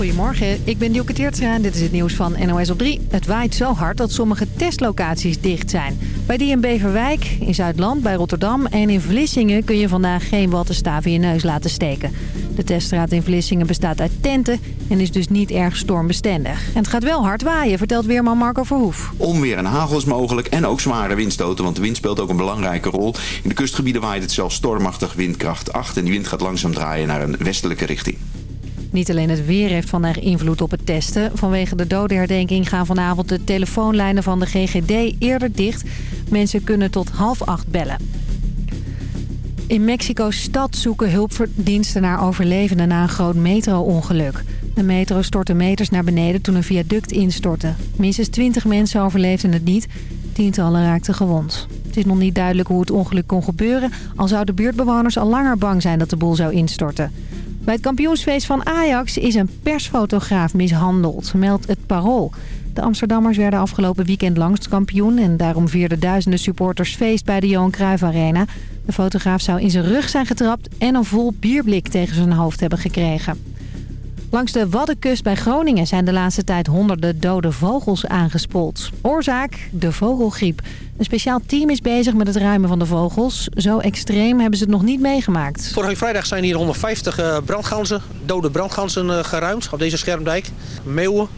Goedemorgen, ik ben Dielke Teertstra en dit is het nieuws van NOS op 3. Het waait zo hard dat sommige testlocaties dicht zijn. Bij die in Beverwijk, in Zuidland, bij Rotterdam en in Vlissingen... kun je vandaag geen wattenstaaf in je neus laten steken. De teststraat in Vlissingen bestaat uit tenten en is dus niet erg stormbestendig. En het gaat wel hard waaien, vertelt weerman Marco Verhoef. Onweer en hagel is mogelijk en ook zware windstoten, want de wind speelt ook een belangrijke rol. In de kustgebieden waait het zelfs stormachtig windkracht 8 en die wind gaat langzaam draaien naar een westelijke richting. Niet alleen het weer heeft vandaag invloed op het testen. Vanwege de dodenherdenking gaan vanavond de telefoonlijnen van de GGD eerder dicht. Mensen kunnen tot half acht bellen. In Mexico-stad zoeken hulpverdiensten naar overlevenden na een groot metro-ongeluk. De metro stortte meters naar beneden toen een viaduct instortte. Minstens 20 mensen overleefden het niet. Tientallen raakten gewond. Het is nog niet duidelijk hoe het ongeluk kon gebeuren... al zouden buurtbewoners al langer bang zijn dat de boel zou instorten. Bij het kampioensfeest van Ajax is een persfotograaf mishandeld, meldt het Parool. De Amsterdammers werden afgelopen weekend langst kampioen... en daarom vierden duizenden supporters feest bij de Johan Cruijff Arena. De fotograaf zou in zijn rug zijn getrapt en een vol bierblik tegen zijn hoofd hebben gekregen. Langs de Waddenkust bij Groningen zijn de laatste tijd honderden dode vogels aangespoeld. Oorzaak? De vogelgriep. Een speciaal team is bezig met het ruimen van de vogels. Zo extreem hebben ze het nog niet meegemaakt. Vorige vrijdag zijn hier 150 brandganzen, dode brandganzen geruimd op deze schermdijk. Meeuwen,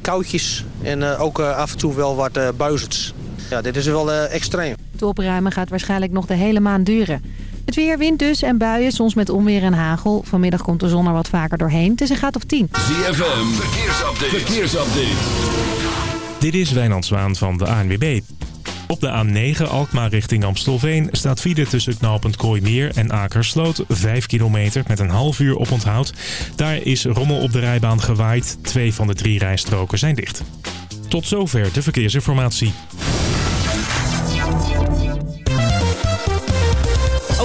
koutjes en ook af en toe wel wat buizerds. Ja, dit is wel extreem. Het opruimen gaat waarschijnlijk nog de hele maand duren. Het weer, wind dus en buien, soms met onweer en hagel. Vanmiddag komt de zon er wat vaker doorheen. Het is een graad of 10. ZFM, verkeersupdate. verkeersupdate. Dit is Wijnand Zwaan van de ANWB. Op de A9 Alkmaar richting Amstelveen staat file tussen knooppunt Kooimeer en Akersloot. 5 kilometer met een half uur op onthoud. Daar is rommel op de rijbaan gewaaid. Twee van de drie rijstroken zijn dicht. Tot zover de verkeersinformatie.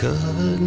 These mist-covered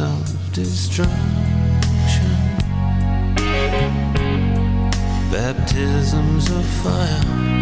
of destruction. Baptisms of fire.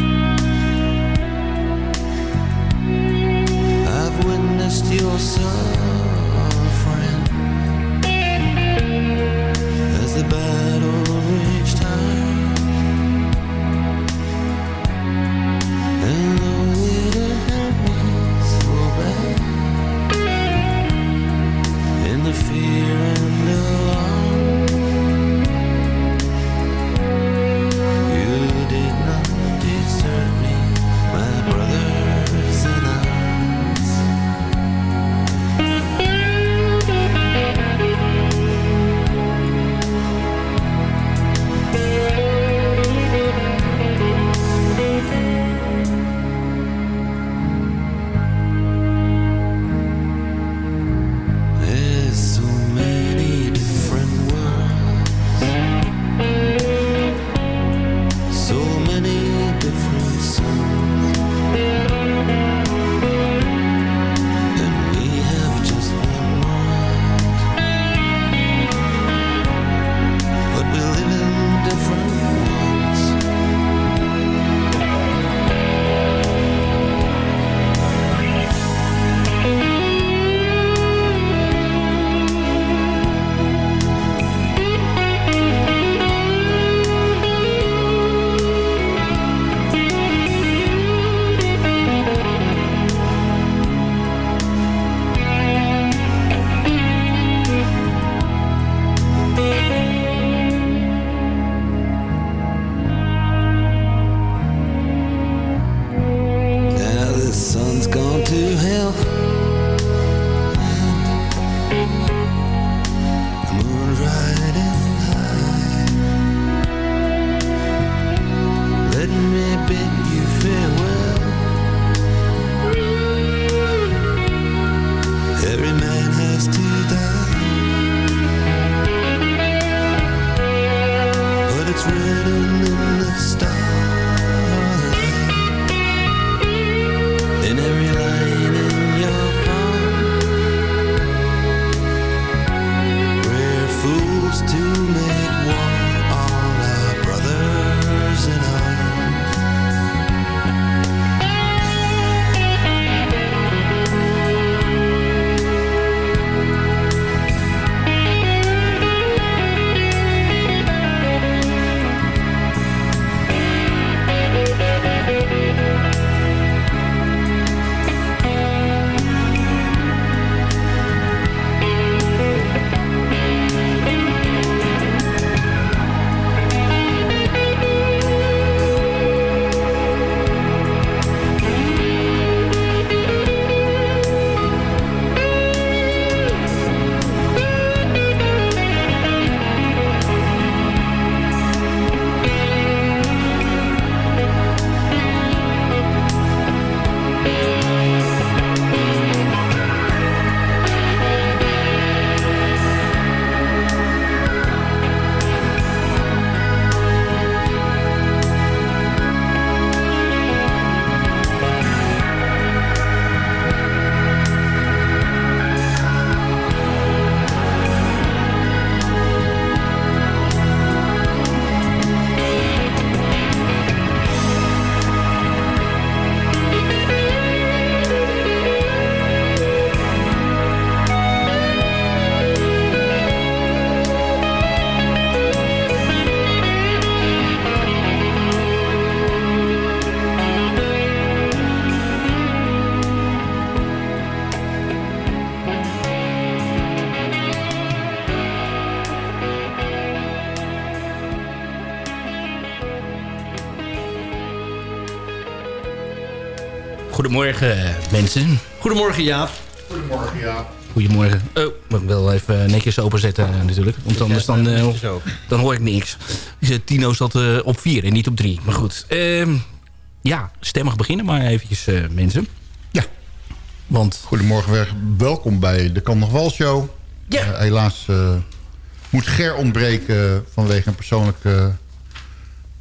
Goedemorgen eh, mensen. Goedemorgen Jaap. Goedemorgen, ja. Goedemorgen. Oh, maar ik wil even netjes openzetten eh, natuurlijk. Want anders dan, eh, dan hoor ik niks. Eh, Tino zat eh, op vier en niet op drie. Maar goed. Ehm, ja, stemmig beginnen maar eventjes eh, mensen. Ja. Want... Goedemorgen, weer. welkom bij de Kan Nog Wel Show. Ja. Eh, helaas eh, moet Ger ontbreken vanwege een persoonlijk eh,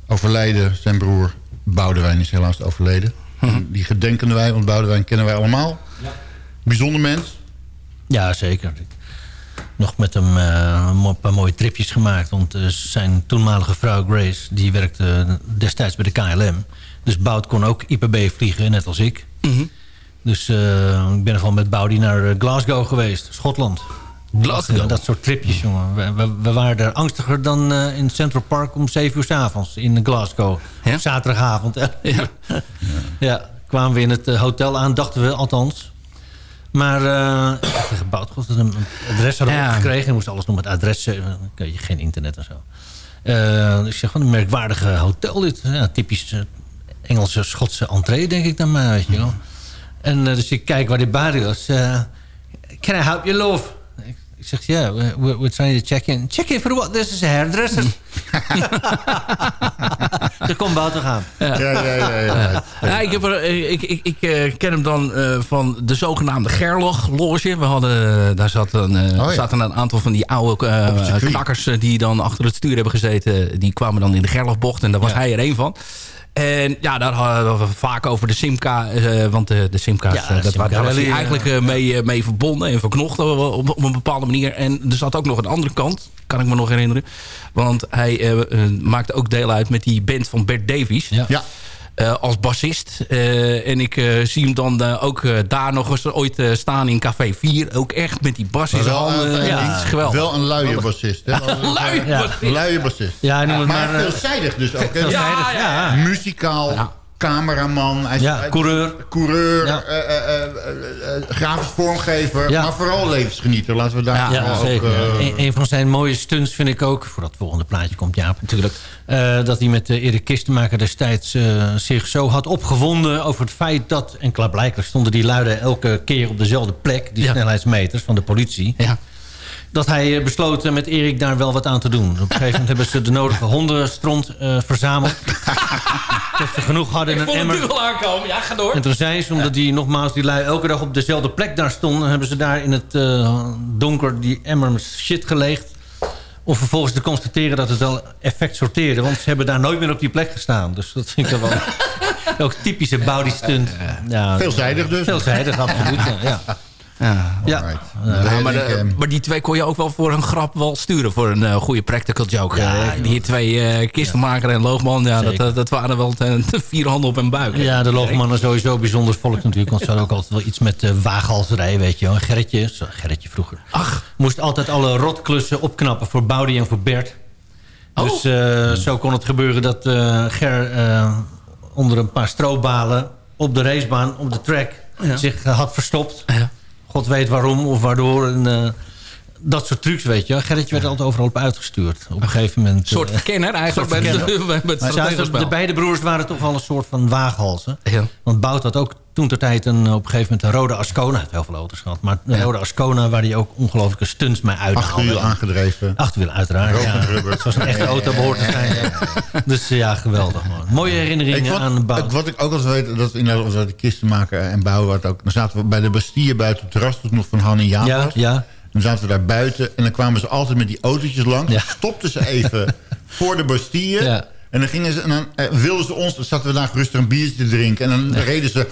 overlijden. Zijn broer Boudewijn is helaas overleden. Die gedenken wij, want Boudewijn kennen wij allemaal. Bijzonder mens. Ja, zeker. Nog met hem eh, een paar mooie tripjes gemaakt. Want eh, zijn toenmalige vrouw Grace... die werkte destijds bij de KLM. Dus Bout kon ook IPB vliegen, net als ik. Mhm. Dus eh, ik ben er met Boudi naar Glasgow geweest, Schotland. Glasgow? Dat, soort tripjes, jongen. We, we, we waren er angstiger dan eh, in Central Park om 7 uur s avonds in Glasgow. Op zaterdagavond. Ja. ja, kwamen we in het eh, hotel aan, dachten we althans. Maar uh, gebouwd, god, een adres hadden we Ja. gekregen. Je moest alles nog met adressen. Kun je geen internet en zo. Dus ik zeg, gewoon een merkwaardige hotel dit. Ja, typisch Engelse, Schotse entree, denk ik dan maar, weet je wel. En dus ik kijk waar die bar is. eh, can I help you, love? Ik, zeg, ja, we- we're, we're trying to check in. Check in for what? This is a hairdresser. Ze kon buiten gaan. Ja. Ja, ja, ja, ja. Ja, ik, heb er, eh, ik, ik, ik eh, ken hem dan eh, van de zogenaamde Gerlog loge. We hadden, daar zat een, eh, Oh, ja. zaten een aantal van die oude eh, circuit. knakkers eh, die dan achter het stuur hebben gezeten. Die kwamen dan in de Gerlogbocht en daar was Ja. hij er een van. En ja, daar hadden we vaak over de Simca. eh, want de, de Simca's, Ja, eh, dat, Simca Rally, eigenlijk eh, mee, mee verbonden en verknocht op, op, op een bepaalde manier. En er zat ook nog een andere kant, kan ik me nog herinneren. Want hij maakte ook deel uit met die band van Bert Davies. Ja. Ja. Eh, als bassist. Eh, en ik eh, zie hem dan ook daar nog eens ooit staan in Café 4. Ook echt met die bas in zijn handen. Ja, is geweldig. Wel een luie bassist. hè? luie bassist. Een luie bassist. Ja, maar maar... veelzijdig dus ook. hè? Ja, ja. ja, Muzikaal, Ja. Cameraman. Hij is- Ja, coureur. Coureur, Ja. eh, eh, eh, grafisch vormgever. Ja. Maar vooral levensgenieter. Laten we daar Ja, ook... zeker. eh, een, een van zijn mooie stunts vind ik ook... voordat het volgende plaatje komt, Jaap. Natuurlijk. Eh, dat hij met uh, Erik Kistenmaker destijds zich zo had opgewonden... over het feit dat, en klaarblijkelijk stonden die luiden elke keer op dezelfde plek... die Ja. snelheidsmeters van de politie... Ja. Dat hij eh, besloot eh, met Erik daar wel wat aan te doen. Op een gegeven moment hebben ze de nodige hondenstront eh, verzameld. dat ze genoeg hadden in Ik een vond het emmer. nu al aankomen. Ja, ga door. En toen zei ze, omdat die nogmaals die lui elke dag op dezelfde plek daar stonden... hebben ze daar in het eh, donker die emmer shit gelegd. Om vervolgens te constateren dat het wel effect sorteerde. Want ze hebben daar nooit meer op die plek gestaan. Dus dat vind ik wel... ook typische body stunt. Ja, Veelzijdig dus. Veelzijdig, absoluut. Ja, ja. Ja. ja. Maar, de- eh, maar die twee kon je ook wel voor een grap wel sturen. Voor een eh, goede practical joke. Ja, Eh, die twee eh kistenmaker en loogman. Ja, dat, eh, dat waren wel de, vier handen op hun buik. Ja, de loogmannen sowieso bijzonder volk natuurlijk. Want ze hadden ook altijd wel iets met uh, waaghalserij, weet je wel. Gerritje, zo, Gerritje vroeger. Ach. Moest altijd alle rotklussen opknappen voor Boudi en voor Bert. Oh. Dus eh, zo kon het gebeuren dat eh, Ger eh, onder een paar stroobalen op de racebaan, op de track, zich eh, had verstopt. Ja. God weet waarom of waardoor. En, eh, dat soort trucs, weet je wel. Gerritje werd altijd overal op uitgestuurd. Op een gegeven moment... Een soort eh, verkenner eigenlijk. soort verkenner. het strategenspel. de beide broers waren toch wel een soort van waaghalzen. Ja. Want Bout had ook toen ter tijd een, op een gegeven moment een rode Ascona. Heeft heel veel auto's gehad. Maar een rode Ascona waar hij ook ongelooflijke stunts mee uithaalde. Achterwiel aangedreven. Achterwiel, uiteraard. Ja. Zoals een echte auto behoort te zijn. Dus ja, geweldig man. Mooie herinneringen vond- aan Bout. ik- Wat ik ook altijd weet, dat inderdaad was uit de kistenmaker en bouwen ook. Dan zaten we bij de Bastille buiten het terras, toen nog van Han en Jaap Ja, ja. Dan zaten we daar buiten en dan kwamen ze altijd met die autootjes langs. Ja. Stopten ze even voor de Bastille. Ja. En dan gingen ze en dan eh, wilden ze ons, dan zaten we daar rustig een biertje te drinken. En dan reden ze.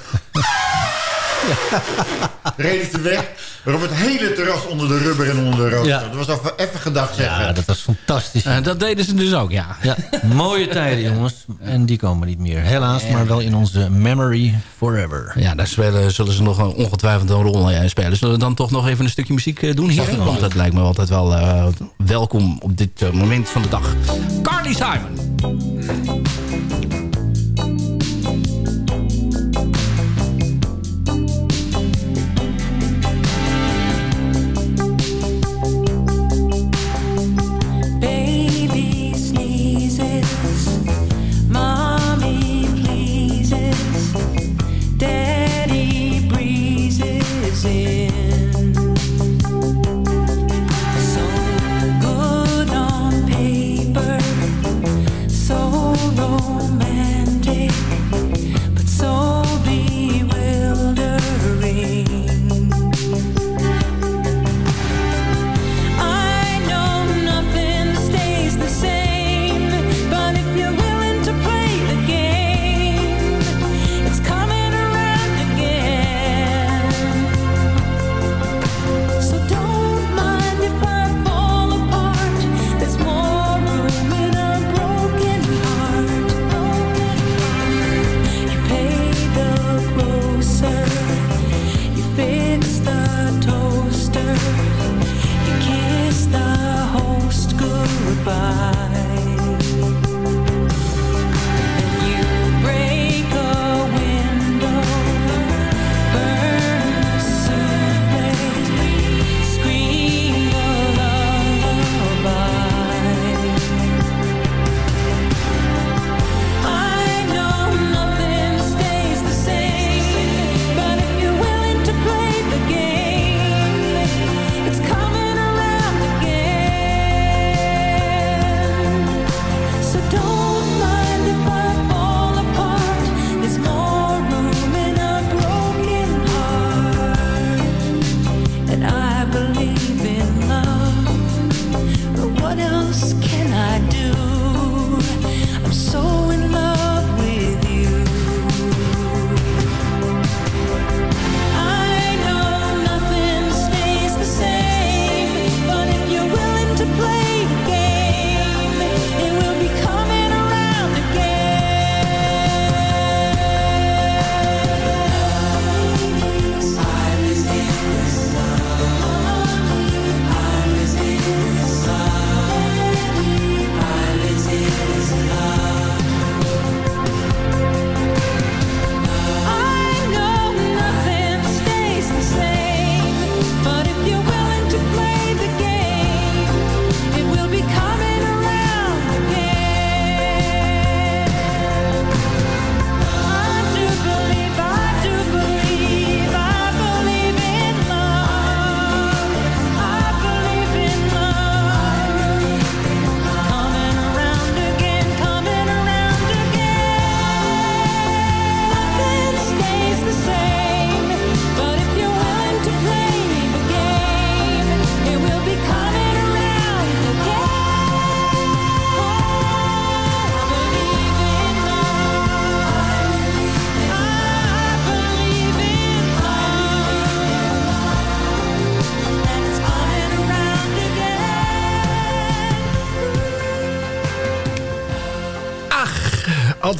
reden ze weg. Op het hele terras onder de rubber en onder de rook. Ja. Dat was even, even gedacht zeggen. Ja, dat was fantastisch. Eh, dat deden ze dus ook, ja. Ja, mooie tijden jongens. En die komen niet meer. Helaas, maar wel in onze memory forever. Ja, daar spelen, zullen ze nog een- ongetwijfeld een rol in spelen. Zullen we dan toch nog even een stukje muziek eh, doen hier? Want dat lijkt me altijd wel eh, welkom op dit eh, moment van de dag. Carly Simon.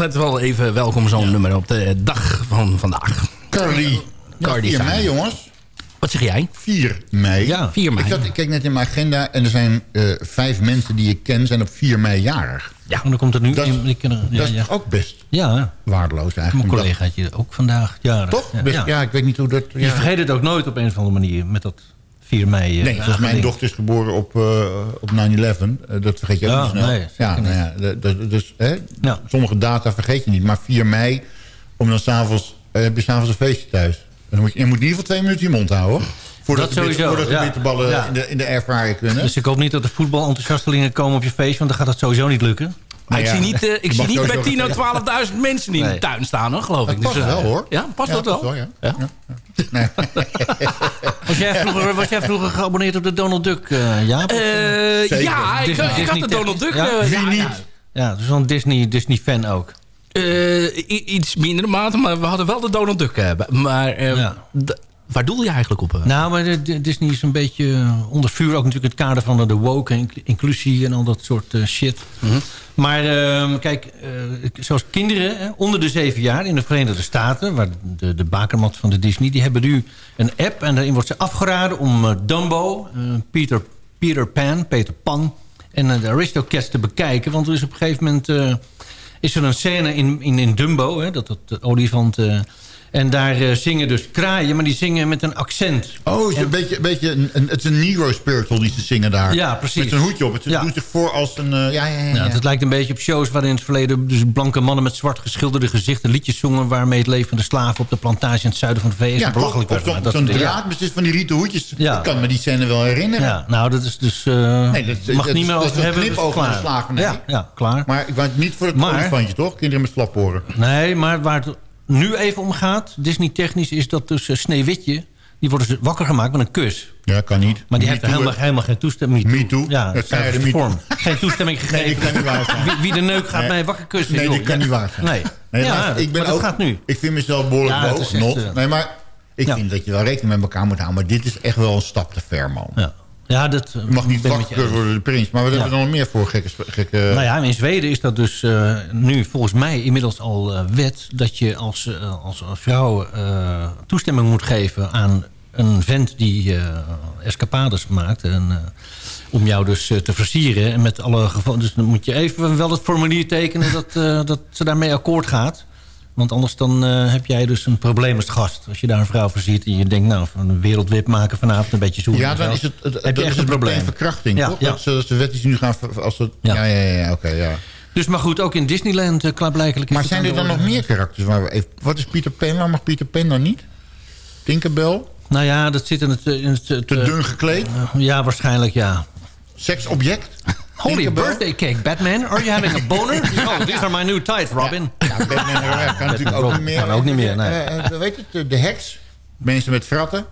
Altijd wel even welkom zo'n nummer op de dag van vandaag. Carly. Cardi 4 Simon. mei, jongens. Wat zeg jij? 4 mei. Ja, 4 mei. Ik, zat, ik keek net in mijn agenda en er zijn eh, vijf mensen die ik ken... zijn op 4 mei jarig. Ja, en dan komt er nu... Dat ik er- ja, dat is ja. ook best Ja, waardeloos mijn eigenlijk. collegaatje ook vandaag jarig. Toch? Ja, Best- ja. ja. ik weet niet hoe dat... Je vergeet het ook nooit op een of andere manier met dat 4 mei. eh, Nee, zoals mijn dochter is geboren op, eh, op 9-11. eh, dat vergeet je ook niet snel. nee, zeker ja, nou ja, dus, hè, Sommige data vergeet je niet. Maar 4 mei, om dan s'avonds, heb je s'avonds een feestje thuis. En dan moet je, je moet in ieder geval twee minuten je mond houden. Voordat Dat de sowieso, Voordat de bitterballen in, de, in de airfryer kunnen. Dus ik hoop niet dat de voetbalenthousiastelingen komen op je feest... want dan gaat dat sowieso niet lukken. Maar ik ja. zie niet, eh, ik zie niet bij sowieso 10 geen- 12.000 mensen in Nee. de tuin staan, hoor, geloof Dat ik. past Dus, eh, wel hoor. Ja, past dat wel? ja. Ja? Nee. Was jij vroeger, was jij vroeger geabonneerd op de Donald Duck, eh Jaap? Of, Eh, ja, ik, Disney- ik had Disney de Donald Duck. Ja? eh, Wie ja, niet? ja. Ja, dus een Disney, Disney-fan ook. Eh, i- iets mindere mate, maar we hadden wel de Donald Duck. bij- maar eh, Ja. Waar doel je eigenlijk op? eh? Nou, maar Disney is een beetje eh, onder vuur. Ook natuurlijk het kader van de, woke en inc- inclusie en al dat soort eh, shit. Maar ehm, kijk, zoals kinderen hè, onder de zeven jaar in de Verenigde Staten... waar de, de bakermat van de Disney... die hebben nu een app en daarin wordt ze afgeraden om Dumbo... Peter, Peter Pan, Peter Pan en de Aristocats te bekijken. Want er is op een gegeven moment... is er een scène in, in, in Dumbo, hè, dat, dat de olifant... en daar eh, zingen dus kraaien, maar die zingen met een accent. Oh, het is een beetje, een beetje een, een- het is een Negro spiritual die ze zingen daar. Ja, precies. Met een hoedje op. Het Ja. doet zich voor als een... eh, ja, ja, ja. Ja, ja. het lijkt een beetje op shows waarin in het verleden... dus blanke mannen met zwart geschilderde gezichten liedjes zongen... waarmee het leven van de slaven op de plantage in het zuiden van de VS Ja, belachelijk werd. zo'n dingen. draad met van die rieten hoedjes. Ja. Ik kan me die scène wel herinneren. Ja, nou, dat is dus... eh Nee, dat, mag dat niet meer dat is over een knip over de slavernij. Ja, ja, klaar. Maar ik wou niet voor het olifantje, toch? Kinderen met flaporen. Nee, maar waar het nu even om gaat... Disney-technisch is dat dus eh, Sneeuwwitje... die worden dus wakker gemaakt met een kus. Ja, kan niet. Maar die Me heeft too, helemaal, helemaal geen toestemming. Me too. Ja, Dat me too. vorm. Geen toestemming gegeven. Nee, kan niet waar zijn. Wie, wie de neuk gaat Nee. mij wakker kussen. Nee, joh. die kan niet waar zijn. Nee. Nee, ja, maar ik ben maar dat ook, gaat nu. Ik vind mezelf behoorlijk Ja, boos. echt, eh, Nee, maar ik Ja. vind dat je wel rekening met elkaar moet houden. Maar dit is echt wel een stap te ver, man. Ja, ja dat mag niet wakker worden, de prins. Maar wat Ja. hebben we dan nog meer voor gekke... gekke Nou ja, in Zweden is dat dus eh, nu volgens mij inmiddels al eh, wet... dat je als, eh, als vrouw toestemming moet geven aan een vent die escapades maakt... En, om jou dus te versieren. En met alle gevallen. Dus dan moet je even wel het formulier tekenen dat, dat ze daarmee akkoord gaat. Want anders dan eh, heb jij dus een probleem als gast. Als je daar een vrouw versiert en je denkt... nou, van een wereldwip maken vanavond een beetje zoenen. Ja, dan is het, het, heb dan je is echt het een probleem. verkrachting, Ja, toch? ja. Dat, ze, dat de wet ze nu gaan... Als het, ja, Ja. ja, ja, ja, oké, ja. Dus maar goed, ook in Disneyland uh, klaarblijkelijk... is Maar zijn er dan nog orde. meer karakters? Waar we even, wat is Pieter Pan? Waar mag Pieter Pan dan niet? Tinkerbell? Nou ja, dat zit in het... In het, het, Te eh, dun gekleed? ja, waarschijnlijk ja. Seksobject? Holy birthday cake, Batman. Are you having a boner? Oh, these are my new tights, Robin. Ja, Batman eh, kan natuurlijk ook niet meer. Kan ook niet meer, nee. Eh, eh, weet het, de heks? Mensen met fratten?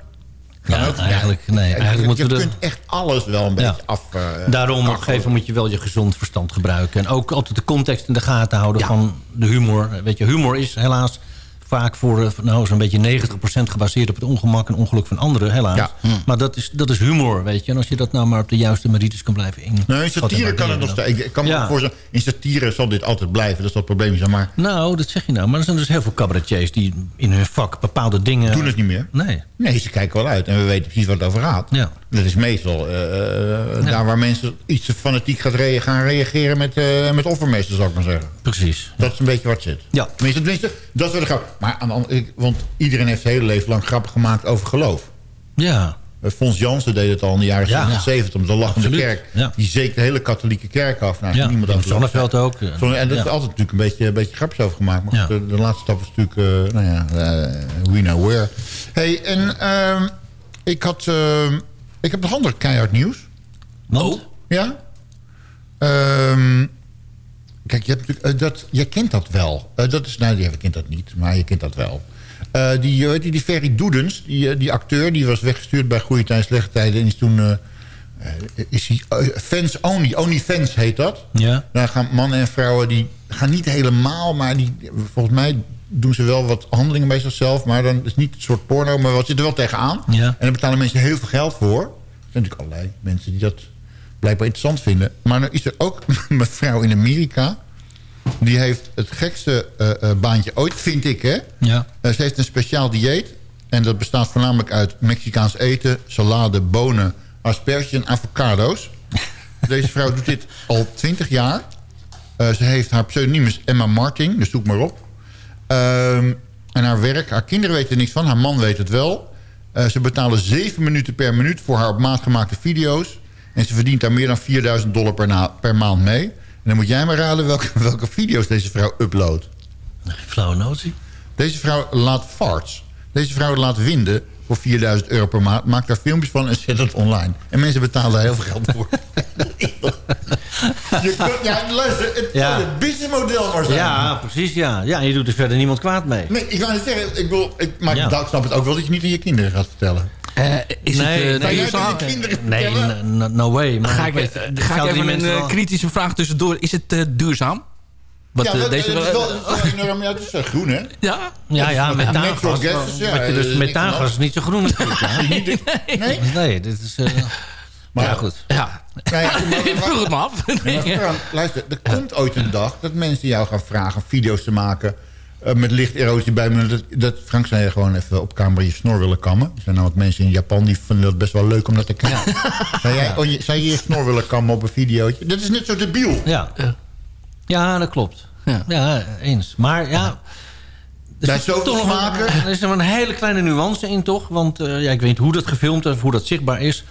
Kan Ja, ook. eigenlijk, nee. Eigenlijk je moeten we de... kunt echt alles wel een beetje Ja. af... eh, Daarom op een kakkelen. gegeven moment moet je wel je gezond verstand gebruiken. En ook altijd de context in de gaten houden van de humor. Weet je, humor is helaas vaak voor eh, nou, zo'n beetje 90% gebaseerd op het ongemak en ongeluk van anderen, helaas. Ja. Maar dat is, dat is humor, weet je. En als je dat nou maar op de juiste merites kan blijven in. Nee, in satire kan het nog steeds. Ik- kan me Ja. ook voorstellen, in satire zal dit altijd blijven. Dat is dat probleem niet. Maar Nou, dat zeg je nou. Maar er zijn dus heel veel cabaretiers die in hun vak bepaalde dingen... doen het niet meer. Nee. Nee, ze kijken wel uit. En we weten precies wat het over gaat. Ja. Dat is meestal eh, eh, daar waar mensen iets te fanatiek gaat rea- gaan reageren met, eh met offermeesters, zou ik maar zeggen. Precies. Dat is een beetje wat zit. Ja. Tenminste, tenminste dat is wel de grap. Maar aan de want iedereen heeft zijn hele leven lang grappen gemaakt over geloof. Ja. Fons Jansen deed het al in de jaren Ja. 60, 70 met de lachende Absoluut. kerk. Ja. Die zeker de hele katholieke kerk af. Nou, Ja, niemand over Sonneveld ook. en dat is altijd natuurlijk een beetje, een beetje grapjes over gemaakt. Maar de, de laatste stap is natuurlijk, nou ja, eh, we know where. hey, en ehm, ik had, ehm, ik heb nog ander keihard nieuws. Want? Ja? Ehm, kijk, je hebt eh, dat, je kent dat wel. Eh, dat is, nou, je kent dat niet, maar je kent dat wel. Eh, die, je, die Ferry Doedens, die, die acteur, die was weggestuurd bij Goede Tijden, Slechte Tijden. En is toen, is hij, fans only, only fans heet dat. Ja. Daar gaan mannen en vrouwen, die gaan niet helemaal, maar die, volgens mij doen ze wel wat handelingen bij zichzelf. Maar dan is het niet een soort porno, maar wat zit er wel tegenaan. Ja. En daar betalen mensen heel veel geld voor. Er zijn natuurlijk allerlei mensen die dat blijkbaar interessant vinden. Maar dan is er ook een mevrouw in Amerika. Die heeft het gekste eh, eh, baantje ooit, vind ik, hè? Ja. Eh, ze heeft een speciaal dieet. En dat bestaat voornamelijk uit Mexicaans eten... salade, bonen, asperges en avocado's. Deze vrouw doet dit al 20 jaar. Ze heeft haar pseudoniem is Emma Martin, dus zoek maar op. Ehm, en haar werk, haar kinderen weten er niks van. Haar man weet het wel. Eh, ze betalen 7 minuten per minuut voor haar op maat gemaakte video's. En ze verdient daar meer dan 4000 dollar per, maand mee. En dan moet jij maar raden welke, welke video's deze vrouw uploadt. Flauwe notie. Deze vrouw laat farts. Deze vrouw laat winden voor 4000 euro per maand. Maakt daar filmpjes van en zet het online. En mensen betalen daar heel veel geld voor. je kunt, ja, luister, het Ja. zou het businessmodel maar zijn. Ja, precies, ja. Ja, en je doet er verder niemand kwaad mee. Nee, ik wou net zeggen, ik, bedoel, ik, maar Ja. ik snap het ook wel dat je niet aan je kinderen gaat vertellen. is nee, het, eh, nee, duurzaam? nee, no, no way. Maar Ga ik, eh, ga ik even een eh, kritische vraag tussendoor. Is het eh, duurzaam? Wat, ja, dat, deze, het is wel, enorm, ja, het is eh, groen, hè? Ja? Ja, ja, methaangas. ja, Wat je dus eh, methaangas niks is niet zo groen natuurlijk. Nee? Nee, dit is... eh, Maar- ja, goed. Ja. Nou ja, maar- Ik vroeg het me af. Ja, Frank, luister, er komt ooit een dag dat mensen jou gaan vragen video's te maken eh, met licht erosie bij me. Dat, dat Frank zei je gewoon even op camera je snor willen kammen. Er zijn nou wat mensen in Japan die vinden dat best wel leuk om dat te kijken. Zou, jij, oh, je, zou je je snor willen kammen op een videootje? Dat is net zo debiel. Ja. Ja, dat klopt. Ja. Ja, eens. Maar ja... Bij Er zit zoveel toch nog een, er is nog een hele kleine nuance in, toch? Want eh, ja, ik weet niet hoe dat gefilmd is, of hoe dat zichtbaar is.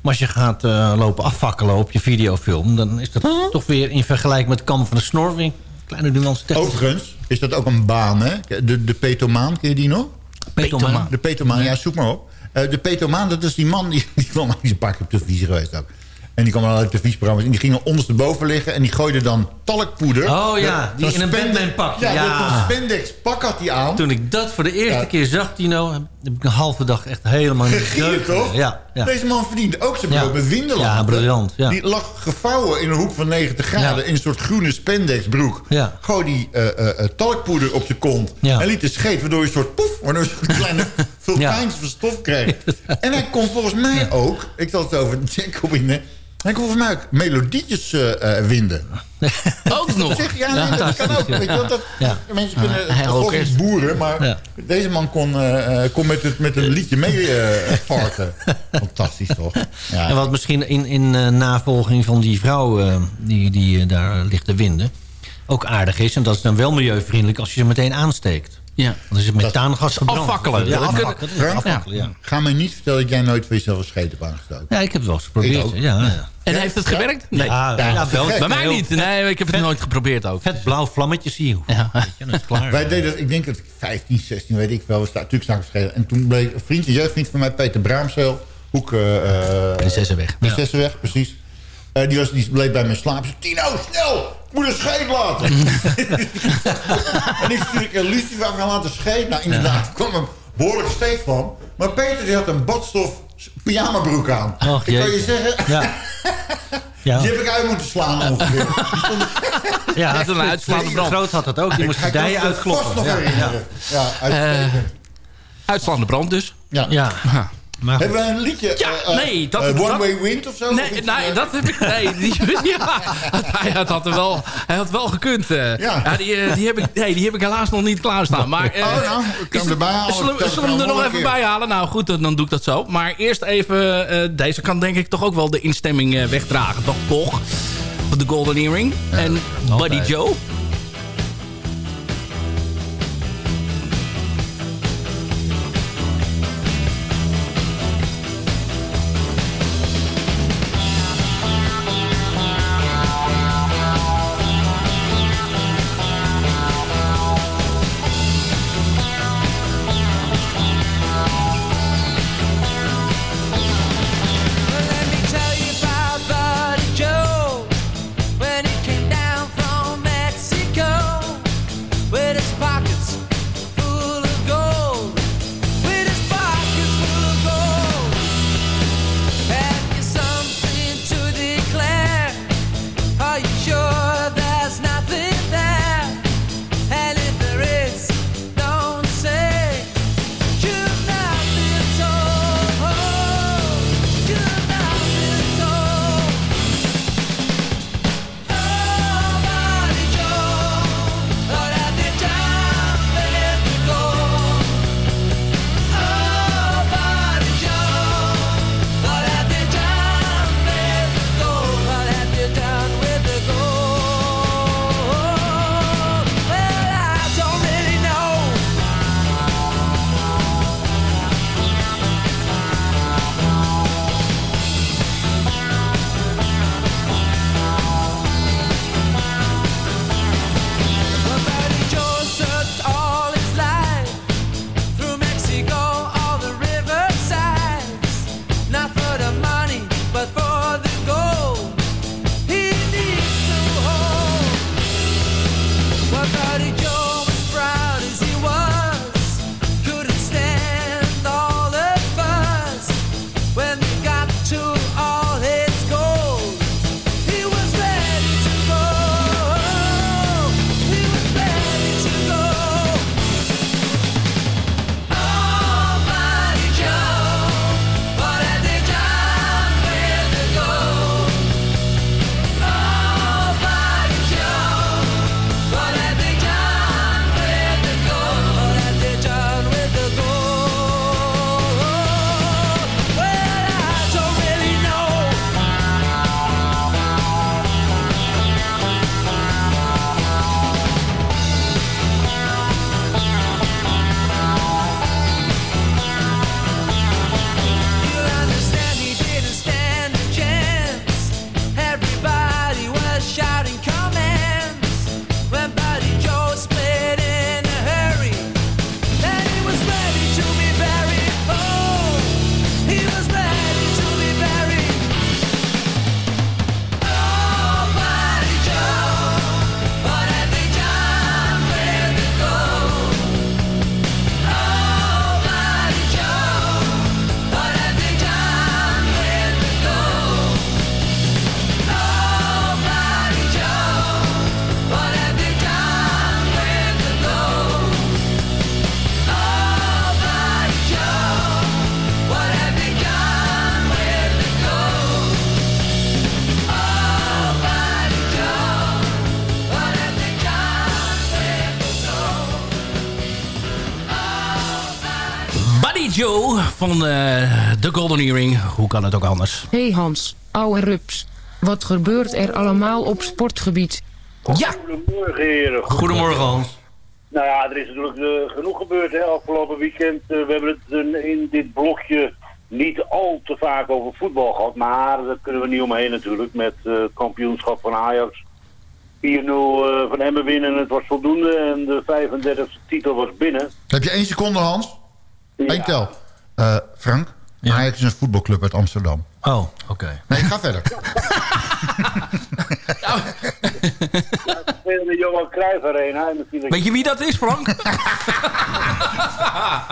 Maar als je gaat eh, lopen afvakkelen op je videofilm... dan is dat toch weer in vergelijking met de kam van de snor... weer een kleine nuance technisch. Overigens is dat ook een baan, hè? De, de petomaan, ken je die nog? Petomaan. De petomaan, ja, zoek maar op. Eh, de petomaan, dat is die man, die, die kwam is een paar keer op televisie geweest ook. En die kwam dan uit televisieprogramma's. En die gingen ondersteboven liggen. En die gooide dan talkpoeder. Oh ja, die in een spandex- Batman-pakje. Ja, Ja. een spandex pak had hij aan. Toen ik dat voor de eerste Ja. keer zag, Tino... heb ik een halve dag echt helemaal niet Gier, toch? Ja, ja. Deze man verdiende ook zijn brood Ja. met windeland. Ja, briljant, ja. Die lag gevouwen in een hoek van 90 graden... In een soort groene spandexbroek. Ja. Gooi die eh, eh, eh, talkpoeder op zijn kont. En liet de scheet, waardoor je een soort poef... waardoor je een soort kleine vulkijntjes van stof kreeg. En hij kon volgens mij ook... ik zal het over Jack op mij ook melodietjes eh, winden. Ook nog. Zeg, ja, nee, dat kan ook. Weet je, dat, Ja. Mensen kunnen boeren, maar Ja. deze man kon, eh, kon met, het, met een liedje mee. Fantastisch toch? Ja. En wat misschien in, in navolging van die vrouw die, die daar ligt te winden... ook aardig is, en dat is dan wel milieuvriendelijk... als je ze meteen aansteekt. Ja. Is het methaangas gebrand. Afvakkelen. Ja, Dat kunnen- afvakkelen. Frank? afvakkelen, ja. Ga mij niet vertellen dat jij nooit voor jezelf een scheet hebt aangestoken. Ja, ik heb het wel eens geprobeerd. Ja, ja. En heeft het gewerkt? Nee. Ja, Ja, ja, wel. Bij mij niet. Nee, ik heb het nooit geprobeerd ook. Vet blauw vlammetje zie je. Ja. Weet je, dat is klaar. Wij deden ik denk dat ik 15, 16, weet ik wel. We staan natuurlijk staan geschreven. En toen bleek een vriendje, een jeugdvriend van mij, Peter Braamsel. Hoek... eh eh, Prinsessenweg. Prinsessenweg, precies. Eh, die, was, die bleef bij me slapen. Ze zei, Tino, snel! Ik moet een scheet laten. en ik stuur ik een lucifer gaan laten scheet. Nou, inderdaad, er kwam een behoorlijk steek van. Maar Peter die had een badstof pyjamabroek aan. Och, ik kan je zeggen, Ja. Ja. die heb ik uit moeten slaan ongeveer. Ja, Met een uitslaande brand. Groot had dat ook. Die moest de ik dijen me vast uitkloppen. nog Ja, ja. herinneren. Ja, uitstekend. Uitslaande brand dus. ja. Ja. Hebben we een liedje? Ja, eh, eh, nee, dat- eh, One dat- Way Wind of zo? Nee, nee, dat heb ik. Nee, die, ja, hij, had, had er wel, hij had wel gekund. Ja. Ja. die, die, heb ik, nee, die heb ik helaas nog niet klaarstaan. Maar, eh, Oh, nou, ik kan erbij halen. Zullen, we- zullen we hem er nog even keer. bij halen? Nou goed, dan, dan doe ik dat zo. Maar eerst even, eh, deze kan denk ik toch ook wel de instemming eh, wegdragen. Toch, toch? Van de Golden Earring. en Buddy altijd. Joe. Joe van eh, The Golden Earring. Hoe kan het ook anders? Hey Hans, ouwe rups. Wat gebeurt er allemaal op sportgebied? Ja! Goedemorgen heren. Goedemorgen Hans. Nou ja, er is natuurlijk eh, genoeg gebeurd hè, afgelopen weekend. Eh, we hebben het in dit blokje niet al te vaak over voetbal gehad. Maar daar kunnen we niet omheen natuurlijk met eh, het kampioenschap van Ajax. 4-0 eh, van Emmen winnen, het was voldoende. En de 35e titel was binnen. Heb je één seconde, Hans? Eén tel. Eh, Frank, Ajax is een voetbalclub uit Amsterdam. Oh, oké. Nee, ga verder. Spelen in de Johan Cruijff Arena. Weet je wie dat is, Frank?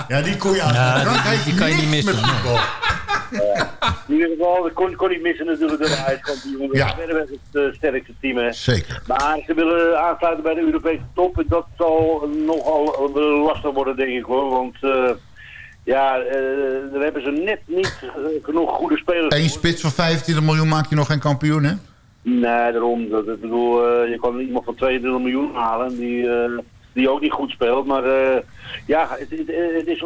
ja, die kon je. Ja, die- die kan je niet missen. met voetbal. In ieder geval, dat kon, kon niet missen natuurlijk door de Ajax-kampioen. Ja. Ja. verder het eh, sterkste team. Hè. Zeker. Maar ze willen aansluiten bij de Europese top. En dat zal nogal eh, lastig worden, denk ik hoor. Want eh, ja, eh, daar hebben ze net niet eh, genoeg goede spelers. Eén spits van 25 miljoen maak je nog geen kampioen, hè? Nee, daarom. Dat, ik bedoel, eh, je kan iemand van 22 miljoen halen die, die ook niet goed speelt. Maar ja, het, het, het is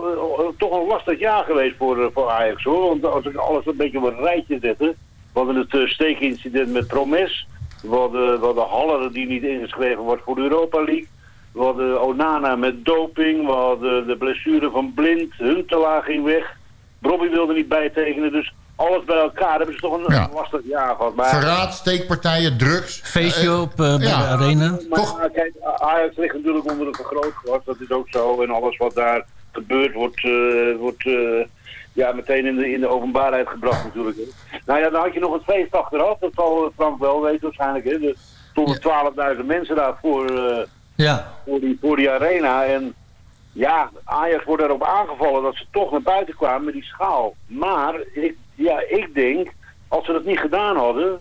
toch een lastig jaar geweest voor, voor Ajax hoor. Want als ik alles een beetje op een rijtje zette. We hadden het steekincident met Promes. We hadden, we hadden Haller die niet ingeschreven wordt voor de Europa League. We hadden Onana met doping. We hadden de blessure van Blind. Huntelaar ging weg. Bobby wilde niet bijtekenen. Dus alles bij elkaar hebben ze toch een, Ja. een lastig jaar gehad. Maar, Verraad, steekpartijen, drugs. Feestje Eh, op eh, bij ja. de arena. maar Toch? kijk, Ajax ligt natuurlijk onder een vergrootglas, dat is ook zo. En alles wat daar gebeurt wordt, eh, wordt eh, ja, meteen in de, in de openbaarheid gebracht natuurlijk. Hè. Nou ja, dan had je nog het feest achteraf, dat zal Frank wel weten waarschijnlijk. Hè. Er stonden 12.000 mensen daar voor, eh, Ja. voor, die, voor die arena. En ja, Ajax wordt erop aangevallen dat ze toch naar buiten kwamen met die schaal. Maar ik, ja, ik denk, als ze dat niet gedaan hadden,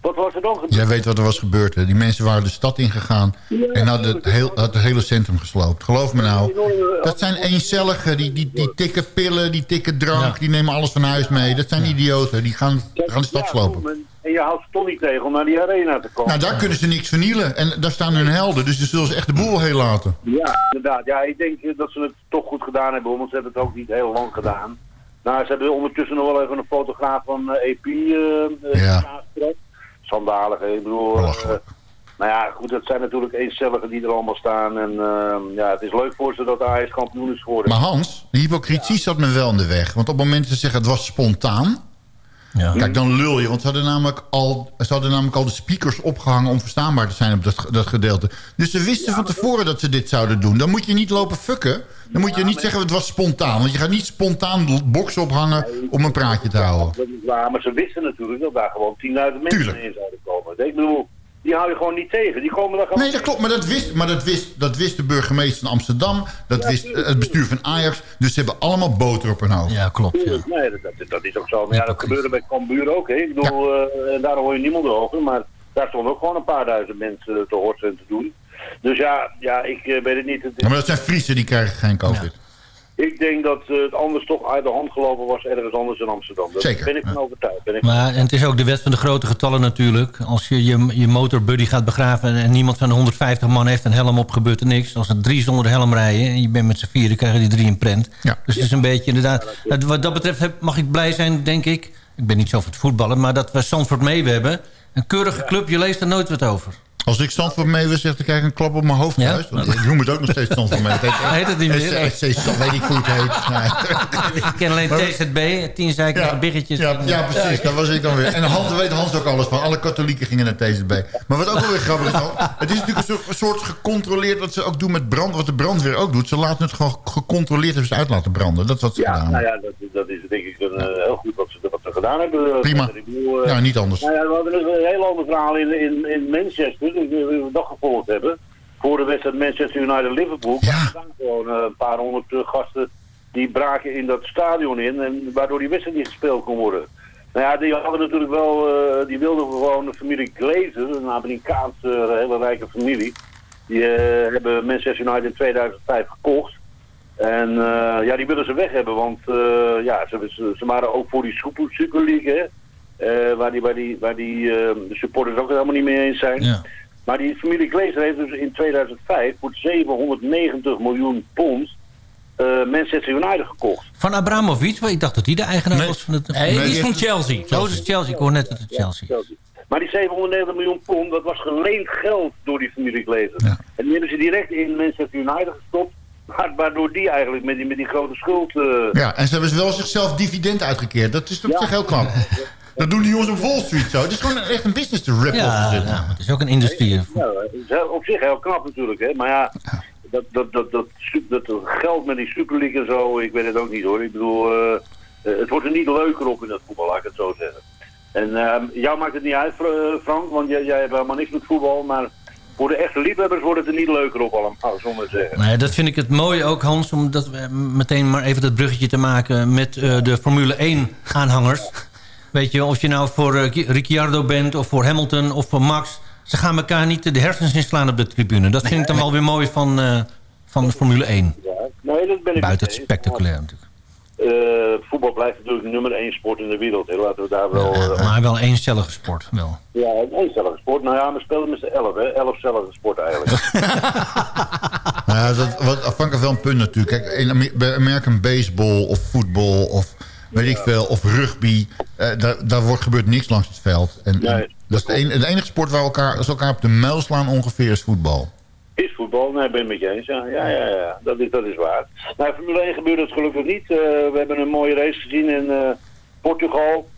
wat was er dan gebeurd? Jij weet wat er was gebeurd, hè? Die mensen waren de stad ingegaan en hadden het, heel, had het hele centrum gesloopt. Geloof me nou. Dat zijn eencelligen, die, die, die tikken pillen, die tikken drank, die nemen alles van huis mee. Dat zijn idioten, die gaan, gaan de stad slopen. En je houdt ze toch niet tegen om naar die arena te komen. Nou, daar kunnen ze niks vernielen. En daar staan hun helden, dus daar zullen ze echt de boel heel laten. Ja, inderdaad. Ja, ik denk eh, dat ze het toch goed gedaan hebben, want ze hebben het ook niet heel lang gedaan. Nou, ze hebben ondertussen nog wel even een fotograaf van eh, EP eh Ja. Schandalig, ik bedoel... nou ja, goed, dat zijn natuurlijk eencelligen die er allemaal staan. En eh, ja, het is leuk voor ze dat Ajax kampioen is geworden. Maar Hans, de hypocrisie zat me wel in de weg. Want op het moment dat ze zeggen het was spontaan... Kijk, dan lul je. Want ze hadden, namelijk al, ze hadden namelijk al de speakers opgehangen... om verstaanbaar te zijn op dat, dat gedeelte. Dus ze wisten van tevoren dat ze dit zouden doen. Dan moet je niet lopen fucken. Dan moet je niet zeggen het was spontaan. Want je gaat niet spontaan boksen ophangen om een praatje te houden. Dat is waar, maar ze wisten natuurlijk dat daar gewoon 10.000 mensen in zouden komen. Ik bedoel, die hou je gewoon niet tegen. Die komen daar gewoon... Nee, dat klopt. Maar dat wist, maar dat wist, dat wist de burgemeester van Amsterdam. Dat wist het bestuur van Ajax. Dus ze hebben allemaal boter op hun hoofd. Ja, klopt. Tuurlijk, Nee, dat, dat, dat is ook zo. Maar ja, dat gebeurde bij Cambuur ook. Hè. Ik bedoel, eh, daar hoor je niemand over. Maar daar stonden ook gewoon een paar duizend mensen te horsen en te doen. Dus ja, ja ik eh, weet het niet. Het is- Ja, maar dat zijn Friesen, die krijgen geen COVID. Ik denk dat eh, het anders toch uit de hand gelopen was ergens anders in Amsterdam. Daar Zeker, ben ik van overtuigd. Ben ik Maar en het is ook de wet van de grote getallen natuurlijk. Als je je, je motorbuddy gaat begraven en niemand van de 150 man heeft een helm op, gebeurt er niks. Als er drie zonder helm rijden en je bent met z'n vieren, krijgen die drie een prent. Dus het is een beetje inderdaad... Wat dat betreft mag ik blij zijn, denk ik. Ik ben niet zo voor het voetballen, maar dat we Zandvoort mee hebben. Een keurige club, je leest er nooit wat over. Als ik Zandvoort mee wil, zeg, dan krijg ik een klap op mijn hoofd thuis. Want ik noem het ook nog steeds Zandvoort mee. Heet het niet meer? SC, weet ik hoe het heet. Nee. Ik ken alleen TZB, tien zeiken biggetjes. Ja, ja, precies. Dat was ik dan weer. En Hans weet Hans ook alles van. Alle katholieken gingen naar TZB. Maar wat ook wel weer grappig is, het is natuurlijk een soort, gecontroleerd... wat ze ook doen met brand, wat de brandweer ook doet. Ze laten het gewoon gecontroleerd hebben ze uit laten branden. Dat is wat ze Ja, gedaan nou ja, dat, dat is denk ik een, eh, heel goed wat ze, wat ze gedaan hebben. Prima. Ik bedoel, eh, Ja, niet anders. Nou ja, we hadden een heel ander verhaal in, in, in Manchester, die we dat gevolgd hebben. Voor de wedstrijd Manchester United-Liverpool. Ja. staan gewoon eh, een paar honderd eh, gasten die braken in dat stadion in. En waardoor die wedstrijd niet gespeeld kon worden. Nou ja, die hadden natuurlijk wel, eh, die wilden gewoon de familie Glazer, een Amerikaanse hele rijke familie. Die eh, hebben Manchester United in 2005 gekocht. En eh, ja, die willen ze weg hebben, want eh, ja, ze, ze, ze waren ook voor die Super, Super League, hè. Eh, waar die, waar die, waar die eh, de supporters ook helemaal niet mee eens zijn. Maar die familie Glazer heeft dus in 2005 voor 790 miljoen pond eh, Manchester United gekocht. Van Abramovic, want ik dacht dat hij de eigenaar was van het... Nee, die is van Chelsea. Zo is het Chelsea. Ik hoor net dat het Chelsea. Chelsea. Maar die 790 miljoen pond, dat was geleend geld door die familie Glazer. En die hebben ze direct in Manchester United gestopt. Wa- Waardoor die eigenlijk met die, met die grote schuld... eh, Ja, en ze hebben wel zichzelf dividend uitgekeerd. Dat is op zich heel knap. Dat doen die jongens op Wall Street zo. Het is gewoon echt een business to rip Ja, ja, het is ook een industrie. Ja, op zich heel knap natuurlijk, hè. Maar ja, dat, dat, dat, dat, dat, geld met die Super League en zo, ik weet het ook niet hoor. Ik bedoel, eh, eh, het wordt er niet leuker op in het voetbal, laat ik het zo zeggen. En ehm, jou maakt het niet uit, Fr- Frank, want jij, jij hebt helemaal niks met voetbal. Maar voor de echte liefhebbers wordt het er niet leuker op allemaal, we maar zeggen. Nou ja, dat vind ik het mooie ook, Hans, om dat we meteen maar even dat bruggetje te maken met eh, de Formule 1 aanhangers. Weet je, of je nou voor eh, Ricciardo bent of voor Hamilton of voor Max. Ze gaan elkaar niet de hersens inslaan op de tribune. Dat vind ik dan wel weer mooi van, eh, van de Formule 1. Ja, nee, dat ben ik Buiten het spectaculair natuurlijk. Eh, voetbal blijft natuurlijk nummer één sport in de wereld. Hè. Laten we daar wel... eh, Maar wel een eencellige sport, wel. Ja, een eencellige sport. Nou ja, we spelen met z'n elf, hè. Elfcellige sport eigenlijk. Ja, dat, wat afhankelijk wel een punt natuurlijk. Kijk, in bij American baseball of voetbal of weet ik veel, of rugby, eh, daar, daar wordt, gebeurt niks langs het veld. En, en dat is de, enige, de enige sport waar elkaar, als elkaar op de muil slaan ongeveer is voetbal. Is voetbal? Nee, ben ik met je eens. Ja, ja, ja, ja. Dat, is, dat is waar. Nou, Formule 1 gebeurt het gelukkig niet. Eh, we hebben een mooie race gezien in eh, Portugal.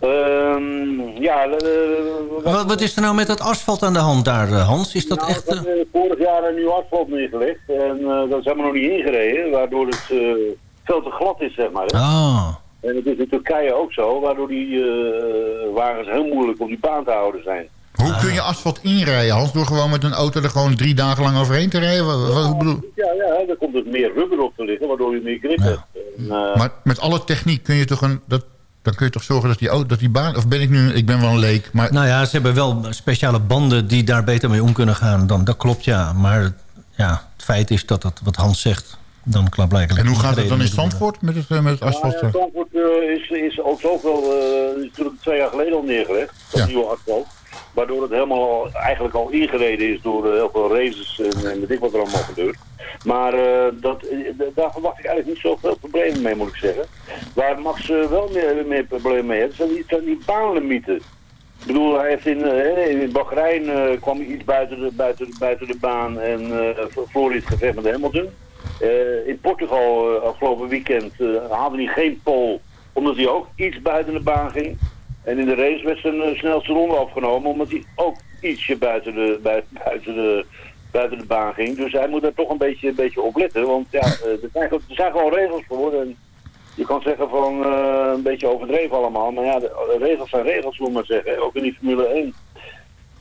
Ehm, ja, eh, Wat, wat is er nou met dat asfalt aan de hand daar, Hans? Is dat nou, echt... we hebben vorig jaar een nieuw asfalt neergelegd. En eh, dat is helemaal nog niet ingereden, waardoor het veel te glad is, zeg maar. Ah. En het is in Turkije ook zo, waardoor die wagens heel moeilijk op die baan te houden zijn. Hoe kun je asfalt inrijden, Hans? Door gewoon met een auto er gewoon drie dagen lang overheen te rijden? Wat, wat- hoe bedoel? Ja, ja, daar komt dus meer rubber op te liggen, waardoor je meer grip hebt. En, eh, Maar met alle techniek kun je toch een... Dat, dan kun je toch zorgen dat die, auto, dat die baan... Of ben ik nu... Ik ben wel een leek, maar... Nou ja, ze hebben wel speciale banden die daar beter mee om kunnen gaan. Dan, dat klopt, ja. Maar ja, het feit is dat het, wat Hans zegt, dan klaarblijkelijk... En hoe gaat het dan in Zandvoort met het, eh, met het asfalt? Nou ja, Zandvoort eh, is, is ook zoveel, eh is natuurlijk twee jaar geleden al neergelegd, dat nieuwe asfalt. Waardoor het helemaal al, eigenlijk al ingereden is door eh, heel veel races en, en wat er allemaal gebeurt. Maar eh, dat, eh, daar verwacht ik eigenlijk niet zoveel problemen mee, moet ik zeggen. Waar Max eh, wel meer, problemen mee heeft, zijn die, zijn die baanlimieten. Ik bedoel, hij heeft in, eh, in Bahrein kwam hij iets buiten de, buiten, buiten de baan en uh, verloor hij het gevecht met Hamilton. In Portugal afgelopen weekend haalde hij geen pole, omdat hij ook iets buiten de baan ging. En in de race werd zijn eh, snelste ronde afgenomen, omdat hij ook ietsje buiten de, buiten, de, buiten de baan ging. Dus hij moet daar toch een beetje, een beetje op letten, want ja, eh, er, zijn, er zijn gewoon regels voor. En je kan zeggen van eh, een beetje overdreven allemaal, maar ja, de, regels zijn regels, we maar zeggen, ook in die Formule 1.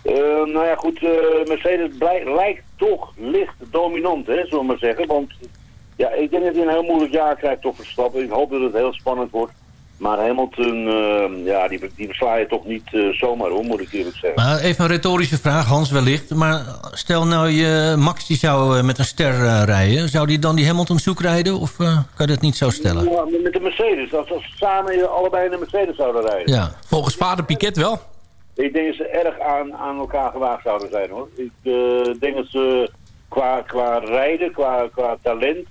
Eh, nou ja, goed, Mercedes blij- lijkt toch licht dominant, hè, zullen we maar zeggen. Want ja, ik denk dat hij een heel moeilijk jaar krijgt toch Verstappen. Ik hoop dat het heel spannend wordt. Maar Hamilton, eh, ja, die, die versla je toch niet eh, zomaar om, moet ik eerlijk zeggen. Maar even een retorische vraag, Hans, wellicht. Maar stel nou, je, Max die zou eh, met een ster eh, rijden. Zou die dan die Hamilton zoek rijden? Of kan je dat niet zo stellen? Ja, met de Mercedes, als we samen allebei in de Mercedes zouden rijden. Ja. Volgens vader Piquet wel. Ik denk dat ze erg aan, aan elkaar gewaagd zouden zijn hoor. Ik eh, denk dat ze qua, qua rijden, qua, qua talent,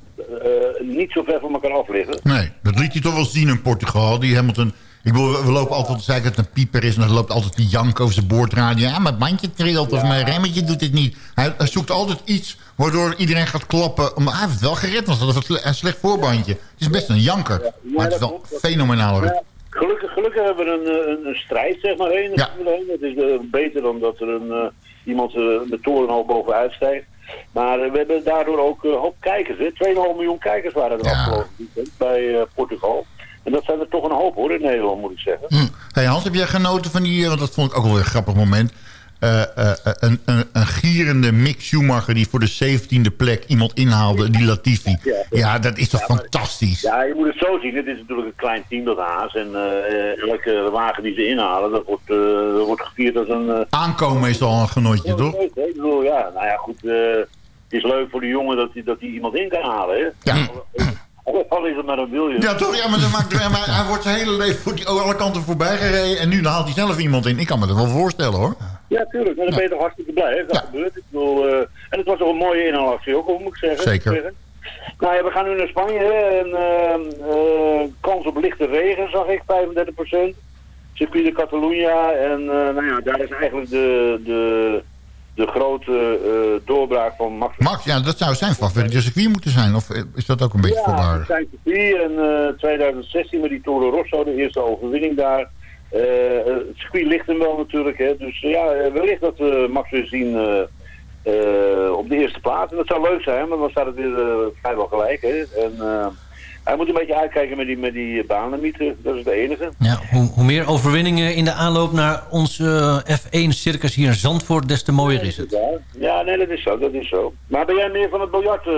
niet zo ver van elkaar af liggen. Nee, dat liet hij toch wel zien in Portugal. Die Hamilton... Ik bedoel, we- lopen altijd te zeggen dat het een pieper is... en dan loopt altijd die jank over zijn boordradio. Ja, mijn bandje trilt of mijn remmetje doet het niet. Hij, hij zoekt altijd iets waardoor iedereen gaat klappen. Maar hij heeft het wel gered, want dat was een sle- een slecht voorbandje. Het is best een janker, maar het is wel fenomenaal. Ja, gelukkig, gelukkig hebben we een, eh, een, een strijd, zeg maar, 1. Dat is eh, beter dan dat er een, eh, iemand uh, de torenhoog bovenuit stijgt. Maar we hebben daardoor ook een hoop kijkers. hè. 2,5 miljoen kijkers waren er afgelopen weekend bij eh, Portugal. En dat zijn er toch een hoop hoor, in Nederland moet ik zeggen. Hm. Hey Hans, heb jij genoten van die... eh, Want dat vond ik ook wel weer een grappig moment. Eh, eh, eh, een, een, een gierende Mick Schumacher die voor de 17e plek iemand inhaalde. Die Latifi. Ja, dat is toch fantastisch. Ja, je moet het zo zien. Het is natuurlijk een klein team, dat Haas. En eh, elke wagen die ze inhalen, dat wordt, dat wordt gevierd als een... Aankomen is al een genotje, toch? Ik bedoel, ja, nou ja, goed. het is leuk voor de jongen dat hij dat hij iemand in kan halen, hè? Ja. Al- is het maar een wilje. Ja, toch? Ja, maar, dat maakt, ja, maar hij wordt zijn hele leven voor die, alle kanten voorbij gereden. En nu haalt hij zelf iemand in. Ik kan me dat wel voorstellen, hoor. Ja, tuurlijk. Maar dan ben je toch hartstikke blij, hè? Dat gebeurt. Ik bedoel, eh, en het was ook een mooie inhaalactie ook, moet ik zeggen. Zeker. zeggen. Nou ja, we gaan nu naar Spanje. Hè, en, eh, eh, kans op lichte regen zag ik, 35%. Circuit de Catalunya. En eh, nou ja, daar is eigenlijk de, de, de grote doorbraak van Max. Max, ja, dat zou zijn favoriete circuit moeten zijn. Of is dat ook een beetje Ja, voorbarig? zijn circuit en eh 2016 met die Toro Rosso, de eerste overwinning daar. Eh, het circuit ligt hem wel natuurlijk, hè. Dus ja, eh, wellicht dat we Max weer zien eh, eh, op de eerste plaats. En dat zou leuk zijn, want dan staat het weer eh, vrijwel gelijk, hè. En eh, hij moet een beetje uitkijken met die, met die banenmieten, dat is de enige. Ja, hoe, hoe meer overwinningen in de aanloop naar ons eh, F1-circus hier in Zandvoort... des te mooier is het. Ja, nee, dat is zo, dat is zo. Maar ben jij meer van het biljart, eh,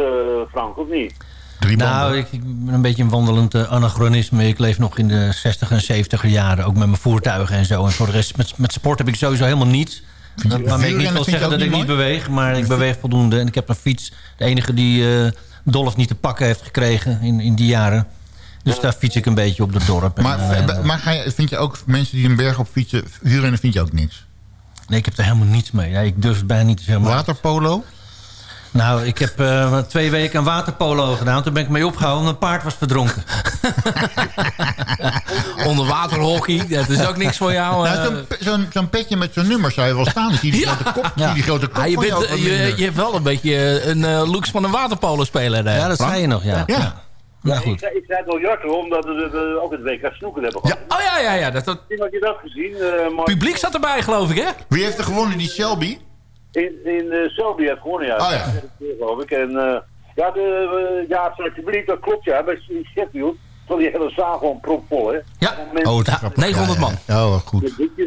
Frank, of niet? Nou, ik, ik ben een beetje een wandelend eh, anachronisme. Ik leef nog in de 60 en 70 jaren, ook met mijn voertuigen en zo. En voor de rest, met, met sport heb ik sowieso helemaal niets. Dat, waarmee ik niet wil zeggen dat ik niet beweeg, maar ik beweeg voldoende. En ik heb een fiets, de enige die eh Dolf niet te pakken heeft gekregen in, in die jaren. Dus daar fiets ik een beetje op het dorp. En, Maar, eh, maar ga je, vind je ook mensen die een berg op fietsen... Huurrennen vind je ook niks? Nee, ik heb er helemaal niets mee. Ja, ik durf het bijna niet te zeggen. Waterpolo? Nou, ik heb eh, twee weken een waterpolo gedaan. Toen ben ik mee opgehouden en een paard was verdronken. Onderwaterhockey, dat is ook niks voor jou. Nou, eh. zo'n pe- zo'n zo'n petje met zo'n nummer zou je wel staan. Die grote kop, die grote kop Ah, je, van bent, wat je, hebt wel een beetje een eh, looks van een waterpolo-speler. eh, Ja, dat zei je nog, ja. Ja. Nou Ik goed. zei, ik zei biljart omdat we, we ook het WK snoeker hebben gehad. Oh ja, ja, ja. Dat, had je dat gezien. eh, maar publiek zat erbij, geloof ik, hè? Wie heeft er gewonnen? Die Shelby? In, in uh, Selby heeft gewonnen, ja. Oh, ja. Geloof ik. En eh, ja, de, uh, ja, het publiek, dat klopt, ja. Bij Sheffield stond die hele zaal gewoon propvol, hè. Ja. Mensen- Oh, Ja, grappig. 900 man. Ja, ja. Oh, wat goed.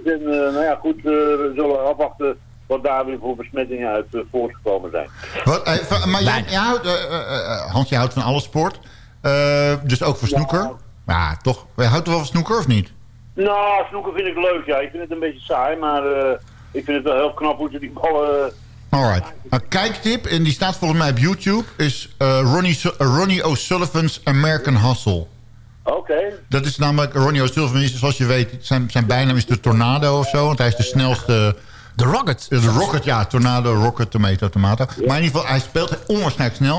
En eh, nou ja, goed, eh, we zullen afwachten wat daar weer voor besmettingen uit eh, voortgekomen zijn. Wat, eh, van- maar jij, jij houdt, eh, eh, eh, Hans, je houdt van alle sport. Eh, dus ook van snoeker. Ja, toch. Houdt er wel van snoeker of niet? Nou, snoeken vind ik leuk, ja. Ik vind het een beetje saai, maar eh, ik vind het wel heel knap hoe ze die ballen... Alright. Een kijktip, en die staat volgens mij op YouTube... is eh, Ronnie, eh, Ronnie O'Sullivan's American Hustle. Oké. Dat is namelijk... Ronnie O'Sullivan is, zoals je weet... zijn, zijn bijnaam is de Tornado of zo. Want hij is de snelste... De Rocket. De Rocket, ja. Tornado, Rocket, Tomato, Tomato. Maar in ieder geval, hij speelt onwaarschijnlijk snel.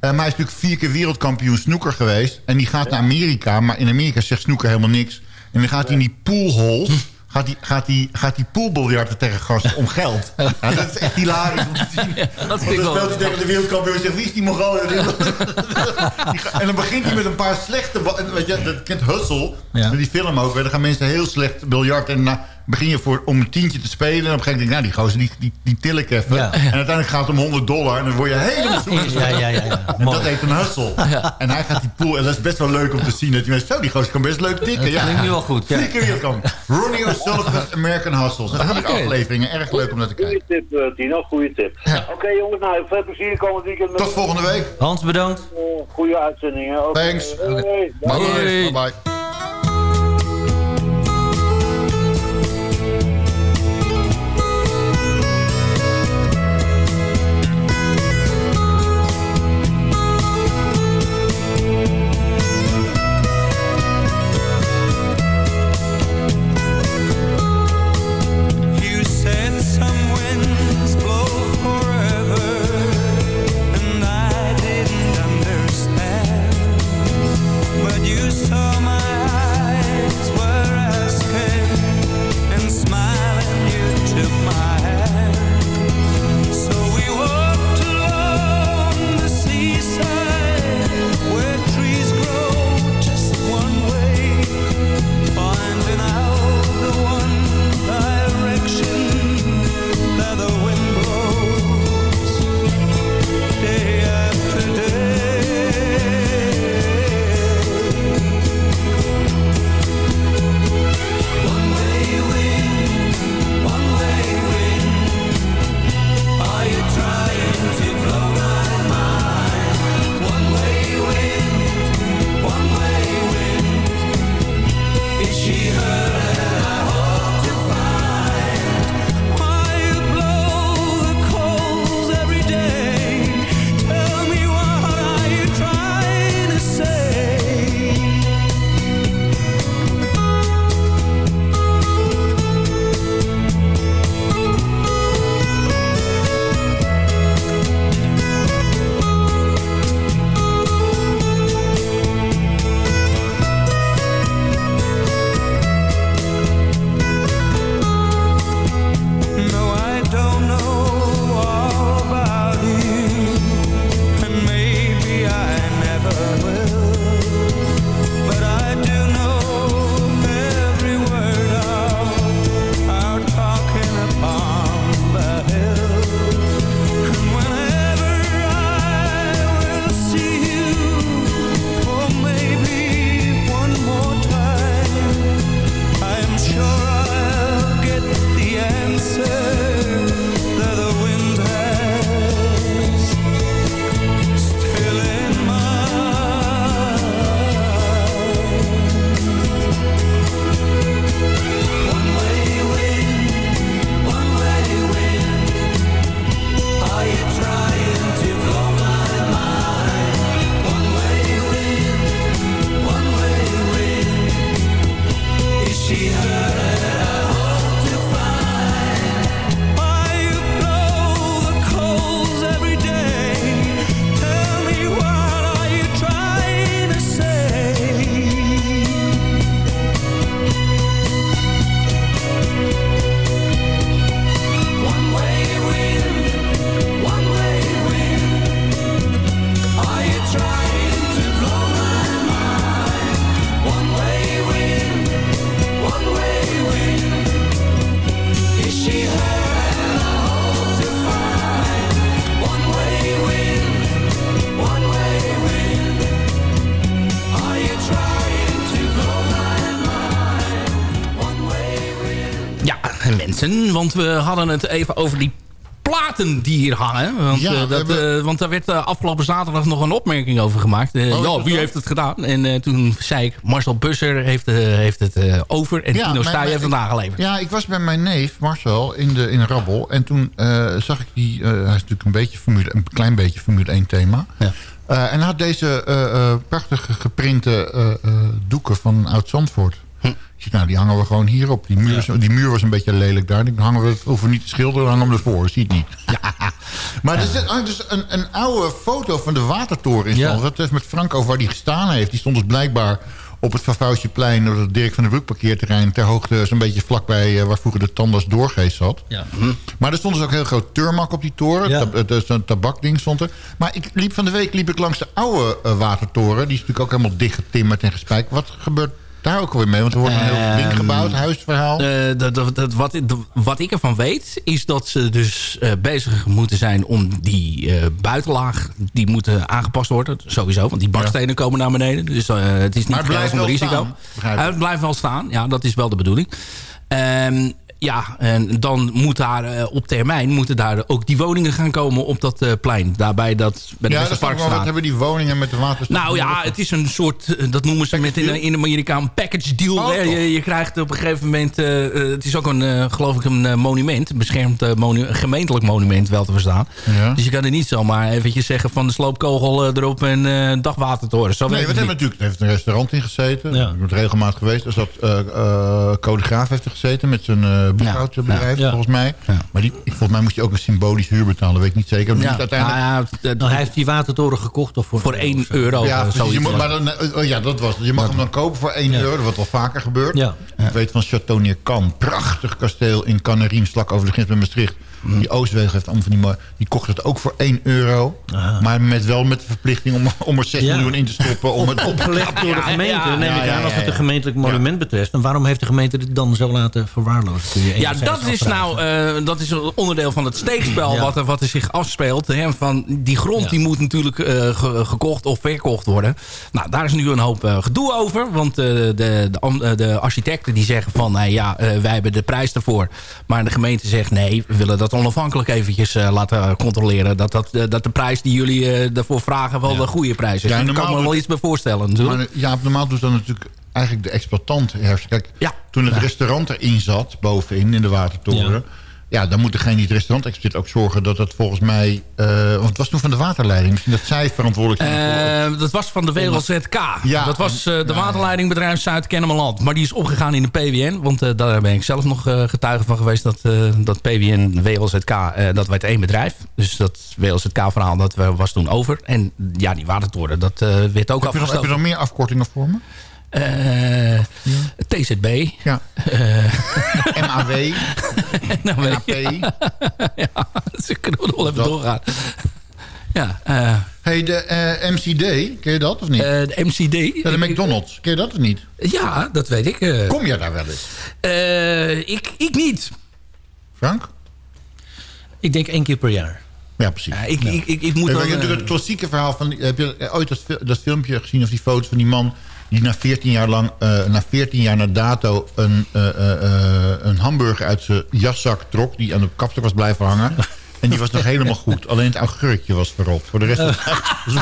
Eh, maar hij is natuurlijk vier keer wereldkampioen snoeker geweest. En die gaat naar Amerika. Maar in Amerika zegt snoeker helemaal niks. En dan gaat hij in die poolholes... Gaat hij, gaat hij, gaat hij poolbiljarten tegen gasten om geld. Ja, dat is echt hilarisch om te zien. dat Want dan speelt hij tegen de wereldkampioen en zegt... Wie is die Mongool? Die en dan begint hij met een paar slechte... Weet je, dat kent Hustle. Ja. Met die film ook. Dan gaan mensen heel slecht biljart. En dan begin je voor, om een tientje te spelen. En op een gegeven moment denk ik... Nou, die gozer, die, die, die til ik even. Ja. En uiteindelijk gaat het om 100 dollar. En dan word je helemaal zoek. Ja, ja, ja. ja. En Mooi. dat heet een hustle. En hij gaat die pool... En dat is best wel leuk om te zien. Dat je mensen... Zo, die gozer kan best leuk tikken. Dat Ja. klinkt nu wel goed. Ja. Vier keer wereldkampioen. Ronnie O'Sullivan's American Hustles. Dat zijn Oké. afleveringen. Erg leuk om naar te kijken. Goeie tip, eh, Tino. Goeie tip. Oké, jongens. Nou, veel plezier komend weekend. Met Tot volgende week. Hans, bedankt. eh, goede uitzendingen. Thanks. Bye bye. Bye, bye. Mensen. Want we hadden het even over die platen die hier hangen. Want, Ja, eh, dat, hebben- eh, want daar werd eh, afgelopen zaterdag nog een opmerking over gemaakt. Oh, ja, wie heeft het gedaan? En toen zei ik, Marcel Busser heeft, heeft het over. En Ja, Tino Stuy heeft het mijn- nageleverd. Ja, ik was bij mijn neef Marcel in, de, in Rabbel. En toen zag ik die... hij is natuurlijk een, beetje Formule, een klein beetje Formule 1 thema. Ja. En hij had deze prachtige geprinte doeken van Oud-Zandvoort. Hm. Ik zeg, nou, die hangen we gewoon hierop. Die muur, is- die muur was een beetje lelijk daar. Dan hangen we, hoeven we niet te schilderen, dan hangen we ervoor. Zie je het niet. maar er zit dus een, een oude foto van de watertoren in Ja. stand. Dat heeft met Frank over waar die gestaan heeft. Die stond dus blijkbaar op het Vavouwsjeplein... op het Dirk van den Broek parkeerterrein... ter hoogte zo'n beetje vlakbij eh, waar vroeger de Tandas Doorgeest zat. Ja. Maar er stond dus ook heel groot turmak op die toren. Ja. Tab- dus een tabakding stond er. Maar ik liep van de week liep ik langs de oude eh, watertoren. Die is natuurlijk ook helemaal dichtgetimmerd en gespijkerd. Wat gebeurt daar ook alweer mee? Want er wordt een heel ding Ehm, gebouwd, huisverhaal. Eh, dat, dat, dat- wat, wat ik ervan weet, is dat ze dus eh, bezig moeten zijn om die eh, buitenlaag, die moeten aangepast worden. Sowieso, want die bakstenen komen naar beneden. Dus het is niet Maar blijft zonder risico. staan, het blijft wel staan, ja, dat is wel de bedoeling. Ehm, ja, en dan moet daar eh, op termijn moeten daar ook die woningen gaan komen op dat eh, plein. Daarbij dat bij de ja, dat wel, wat hebben die woningen met de waterstof? Nou ja, het is een soort, eh, dat noemen ze met in, in Amerika een package deal. Oh, je, je krijgt op een gegeven moment, het is ook een, geloof ik, een monument. Een beschermd monu- gemeentelijk monument wel te verstaan. Ja. Dus je kan er niet zomaar eventjes zeggen van de sloopkogel erop en dagwatertoren. Zo Nee, we hebben natuurlijk, er heeft een restaurant in gezeten. Ja. Ik ben regelmatig geweest. Er zat uh, uh, Code Graaf heeft er gezeten met zijn uh, boekhoudbedrijf, Ja. Ja. volgens mij. Maar die, ik, volgens mij moest je ook een symbolisch huur betalen, weet ik niet zeker. Maar Ja, niet uiteindelijk... nou Nou, hij heeft die watertoren gekocht of voor, voor 1 euro. Ja, eh, precies. je moet, maar dan, eh, oh ja, dat was het. Je mag hem dan kopen voor 1 Ja. euro, wat wel vaker gebeurt. Ja. Ik weet van Château Neerkamp, prachtig kasteel in Canarien, slak over de grens met Maastricht. Mm. Die Oostwegen heeft allemaal van die, mooi- die kocht het ook voor 1 euro. Maar met, wel met de verplichting om, om er 6 Ja. miljoen in te stoppen. Om het op Opgelegd door de gemeente, ja, neem ja, ik ja, aan, als het een gemeentelijk monument betreft. En waarom heeft de gemeente dit dan zo laten verwaarlozen? Ja, dat is nou uh, dat is een onderdeel van het steekspel Ja. wat, er, wat er zich afspeelt. Hè, van die grond Ja. die moet natuurlijk uh, ge gekocht of verkocht worden. Nou, daar is nu een hoop uh, gedoe over. Want uh, de, de, de, die zeggen van... Hey, ja, wij hebben de prijs ervoor. Maar de gemeente zegt nee, we willen dat onafhankelijk eventjes laten controleren. Dat, dat, dat de prijs die jullie daarvoor vragen wel ja. de goede prijs is. Ja, Daar kan me wel iets bij voorstellen. Natuurlijk. Maar, ja, normaal doet dan natuurlijk eigenlijk de exploitant herfst. Kijk, ja. toen het restaurant erin zat, bovenin in de watertoren... Ja. Ja, dan moet degene die het restaurant exploiteert ook zorgen dat het volgens mij... Uh, want het was toen van de waterleiding. Misschien dat zij verantwoordelijk zijn. Uh, dat was van de WLZK. Ja, dat was uh, de ja, waterleidingbedrijf Zuid-Kennemerland. Maar die is opgegaan in de PWN. Want daar ben ik zelf nog getuige van geweest. Dat, dat PWN, WLZK, dat werd één bedrijf. Dus dat WLZK-verhaal dat was toen over. En ja, die watertoren, dat werd ook heb je, heb je nog meer afkortingen voor me? Uh, ja. TZB. Ja. Uh, MAW. NAP. ja, ze kunnen nog wel even doorgaan. Ja. Uh, hey, de MCD, ken je dat of niet? de MCD. Ja, de McDonald's, ken je dat of niet? Ja, dat weet ik. Kom je daar wel eens? ik, ik niet. Frank? Ik denk één keer per jaar. Ja, precies. Ja, ik, ja. Ik, ik, ik, moet dan, natuurlijk het klassieke verhaal van... Heb je ooit dat, dat filmpje gezien of die foto's van die man... die na 14 jaar lang, uh, na 14 jaar na dato... een, uh, uh, een hamburger uit zijn jaszak trok... die aan de kapstok was blijven hangen... En die was nog helemaal goed. Alleen het augurkje was verrot. Voor de rest was, dus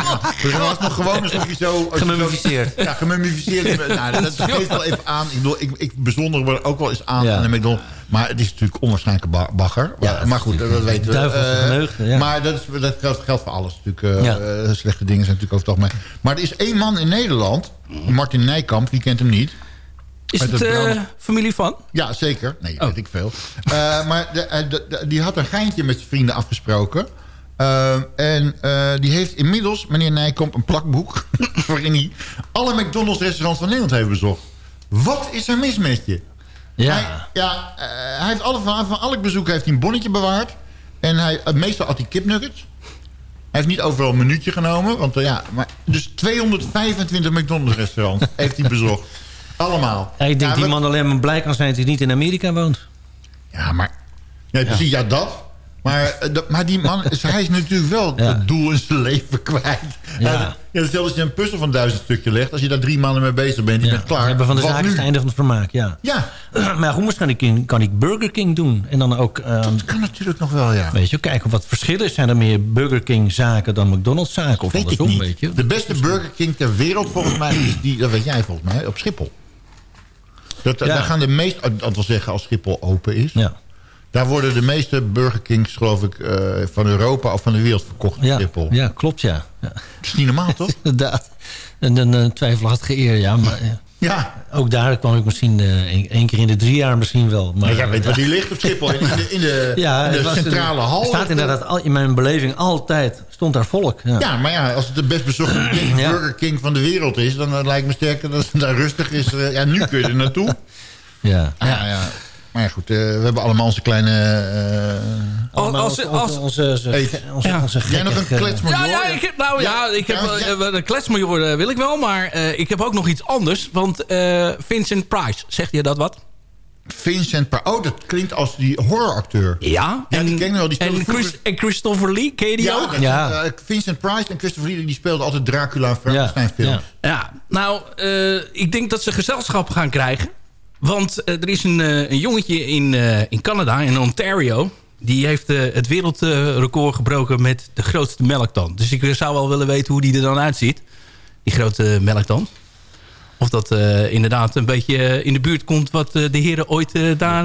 het was nog gewoon alsof je zo... Gemummificeerd. Ja, gemummificeerd. nou, dat geeft wel even aan. Ik, bedoel, ik, ik bezonder me ook wel eens aan ja. aan de McDonald's. Maar het is natuurlijk onwaarschijnlijke bagger. Ja, maar goed, dat weten we. Uh, ja. Maar dat, is, dat geldt voor alles. Natuurlijk, uh, ja. slechte dingen zijn natuurlijk over het algemeen. Maar er is één man in Nederland. Martin Nijkamp, wie kent hem niet? Is het uh, familie van? Ja, zeker. Nee, oh. weet ik veel. Uh, maar de, de, de, die had een geintje met zijn vrienden afgesproken. Uh, en die heeft inmiddels, meneer Nijkamp, een plakboek... waarin hij alle McDonald's restaurants van Nederland heeft bezocht. Wat is er mis met je? Ja. Hij, ja, hij heeft alle, van elk bezoek heeft hij een bonnetje bewaard. En hij, meestal had hij kipnuggets. Hij heeft niet overal een minuutje genomen. Want, ja, maar, dus 225 McDonald's restaurants heeft hij bezocht. Allemaal. Ja, ik denk ja, die man alleen maar blij kan zijn dat hij niet in Amerika woont. Ja, maar... Ja, precies, ja. ja, dat. Maar, eh, maar die man, hij is natuurlijk wel het doel in zijn leven kwijt. Ja. Ja. Als je een puzzel van duizend stukje legt... als je daar drie maanden mee bezig bent, je bent klaar. We hebben van de zaak het einde van het vermaak, ja. Ja. maar goed, misschien kan ik, kan ik Burger King doen. En dan ook... dat kan natuurlijk nog wel, ja. Weet je, kijken wat verschillen. Zijn er meer Burger King zaken dan McDonald's zaken? Of Weet ik andersom, niet. weet je. De beste Burger King ter wereld volgens mij is die, dat weet jij volgens mij, op Schiphol. Dat. Daar gaan de meeste, dat wil zeggen als Schiphol open is. Ja. Daar worden de meeste Burger Kings, geloof ik, eh, van Europa of van de wereld verkocht op Ja, Schiphol. ja, klopt, ja. ja. Dat is niet normaal, toch? Inderdaad. En een uh, twijfelachtige eer, ja. Maar, eh, Ja. Ook daar kwam ik misschien eh, één keer in de drie jaar misschien wel. Maar, Maar jij weet waar die ligt op Schiphol, in de, in de, ja, in het centrale hal. Er staat inderdaad al, in mijn beleving altijd, stond daar volk. Ja, Ja, maar ja, als het de best bezochte Ja. Burger King van de wereld is... dan eh, lijkt me sterker dat het daar rustig is. Eh, ja, nu kun je er naartoe. ja. Ah, ja. Maar ja, goed, eh, we hebben allemaal onze kleine... eh, Als- als- onze- als- onze, onze, Ja. onze Jij nog een eh, kletsmajor? Ja, ja, ik heb, nou ja, ik heb, Ja, ja. een kletsmajor wil ik wel, maar eh, ik heb ook nog iets anders. Want eh, Vincent Price, zegt je dat wat? Vincent Pa- Oh, dat klinkt als die horroracteur. Ja, Ja, en, die ken wel. Die en, Chris- en Christopher Lee, ken je die Ja, ook? Ja. Vincent Price en Christopher Lee die speelden altijd Dracula en Frankenstein ja. Ja, nou, eh, ik denk dat ze gezelschap gaan krijgen. Want eh, er is een, eh, een jongetje in, eh, in Canada, in Ontario... die heeft het wereldrecord gebroken met de grootste melktand. Dus ik zou wel willen weten hoe die er dan uitziet. Die grote melktand. Of dat inderdaad een beetje in de buurt komt... wat de heren ooit daar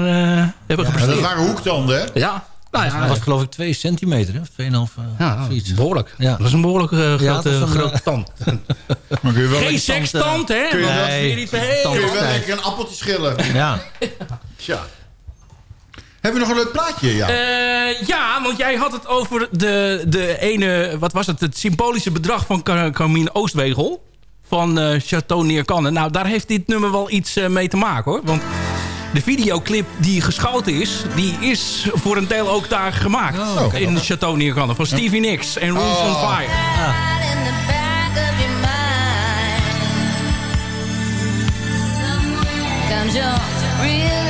hebben Maar dat waren hoektanden, hè? Ja, nou Dat ja, was geloof ik 2 centimeter, hè? 2,5 uh, ja zoiets. behoorlijk. Ja. Dat is een behoorlijk eh, Ja, grote, dat een, grote eh, tand. Maar kun je wel Geen sekstand, hè? Kun je wel- dat weer iets kun je wel lekker een appeltje schillen. Ja. Tja. Hebben we nog een leuk plaatje? Ja. Eh, ja, want jij had het over de, de ene... Wat was het? Het symbolische bedrag van Car- Carmine Oostwegel. Van eh Chateau Neerkanne. Nou, daar heeft dit nummer wel iets eh, mee te maken, hoor. Want de videoclip die geschoten is... die is voor een deel ook daar gemaakt. Oh. In Chateau Neerkanne. Van Stevie Nicks en Rooms on Oh. Fire. Comes your real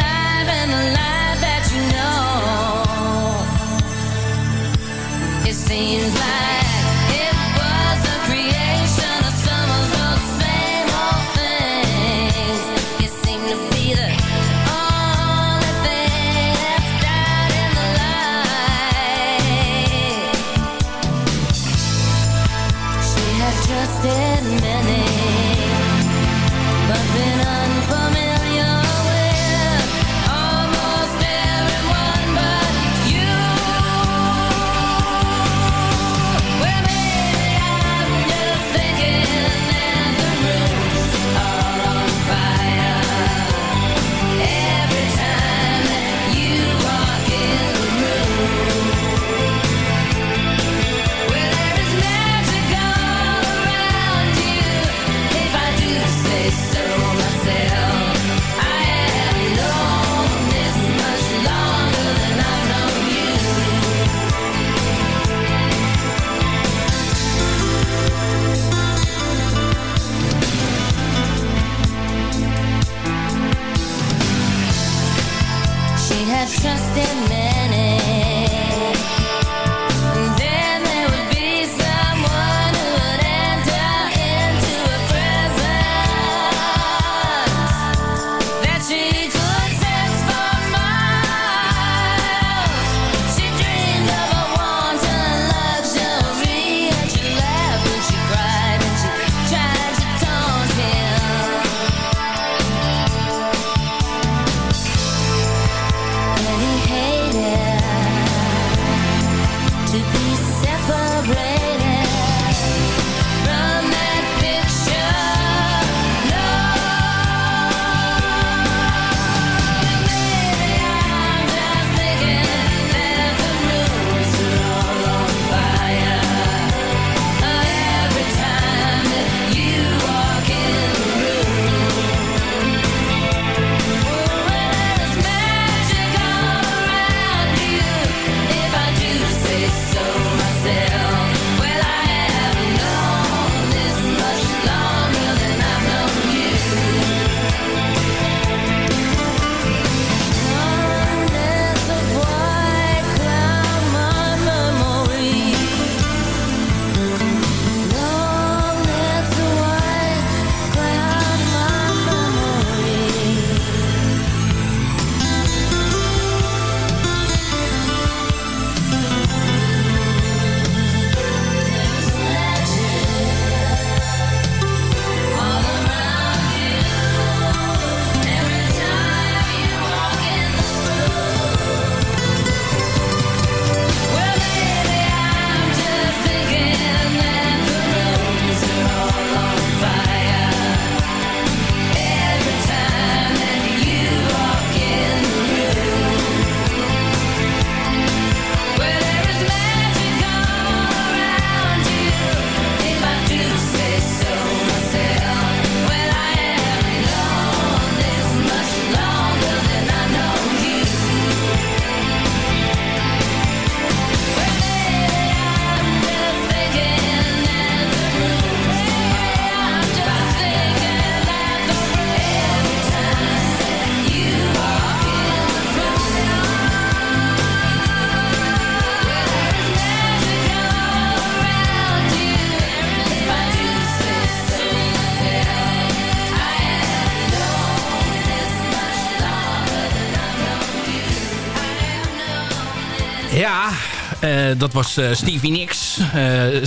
dat was eh, Stevie Nicks. Eh,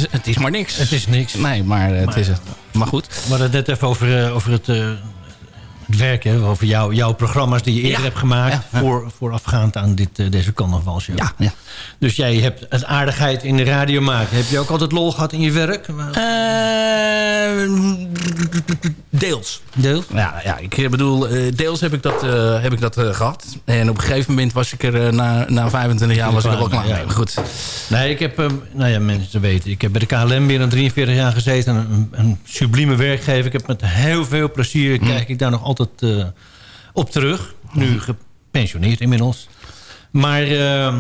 het is maar niks. Het is niks. Nee, maar eh, het Maar- is het. Maar goed. We hadden het net even over, eh, over het, eh, het werk, hè? over jou, jouw programma's die je eerder Ja. hebt gemaakt... Ja. Voor, voorafgaand aan dit, eh, deze carnavalshow. Ja, ja. Dus jij hebt het aardigheid in de radio maken. Heb je ook altijd lol gehad in je werk? Eh, deels. Deels? Ja, ja ik bedoel, eh, deels heb ik dat, eh, heb ik dat eh, gehad. En op een gegeven moment was ik er, eh, na, na 25 jaar was ik er wel klaar mee. Goed. Nee, ik heb, eh, nou ja, mensen weten, ik heb bij de KLM meer dan 43 jaar gezeten. Een, een sublieme werkgever. Ik heb met heel veel plezier, Mhm. kijk ik daar nog altijd eh, op terug. Nu gepensioneerd inmiddels. Maar, eh,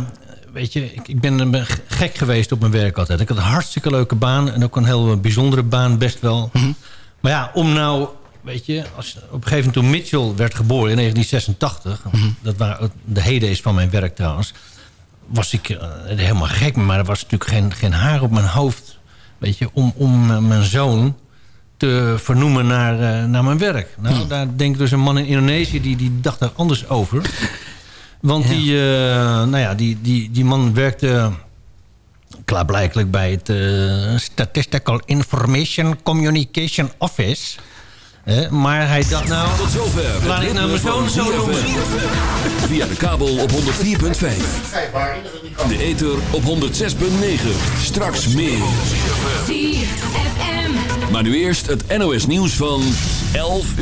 weet je, ik, ik ben, ben gek geweest op mijn werk altijd. Ik had een hartstikke leuke baan en ook een heel bijzondere baan, best wel. Mhm. Maar ja, om nou, weet je, als, op een gegeven moment toen Mitchell werd geboren in 1986... Mhm. dat waren de heydays van mijn werk trouwens was ik eh, helemaal gek. Maar er was natuurlijk geen, geen haar op mijn hoofd. Weet je, om, om eh, mijn zoon te vernoemen naar, eh, naar mijn werk. Nou, daar denk ik dus een man in Indonesië... die, die dacht daar anders over. Want die, eh, nou ja, die, die, die man werkte klaarblijkelijk bij het eh, Statistical Information Communication Office... Hè, maar hij dacht nou... Tot zover. het Laat ik nou mijn zoon zo noemen. Via de kabel op 104.5. De ether op 106.9. Straks meer. Maar nu eerst het NOS nieuws van 11 uur.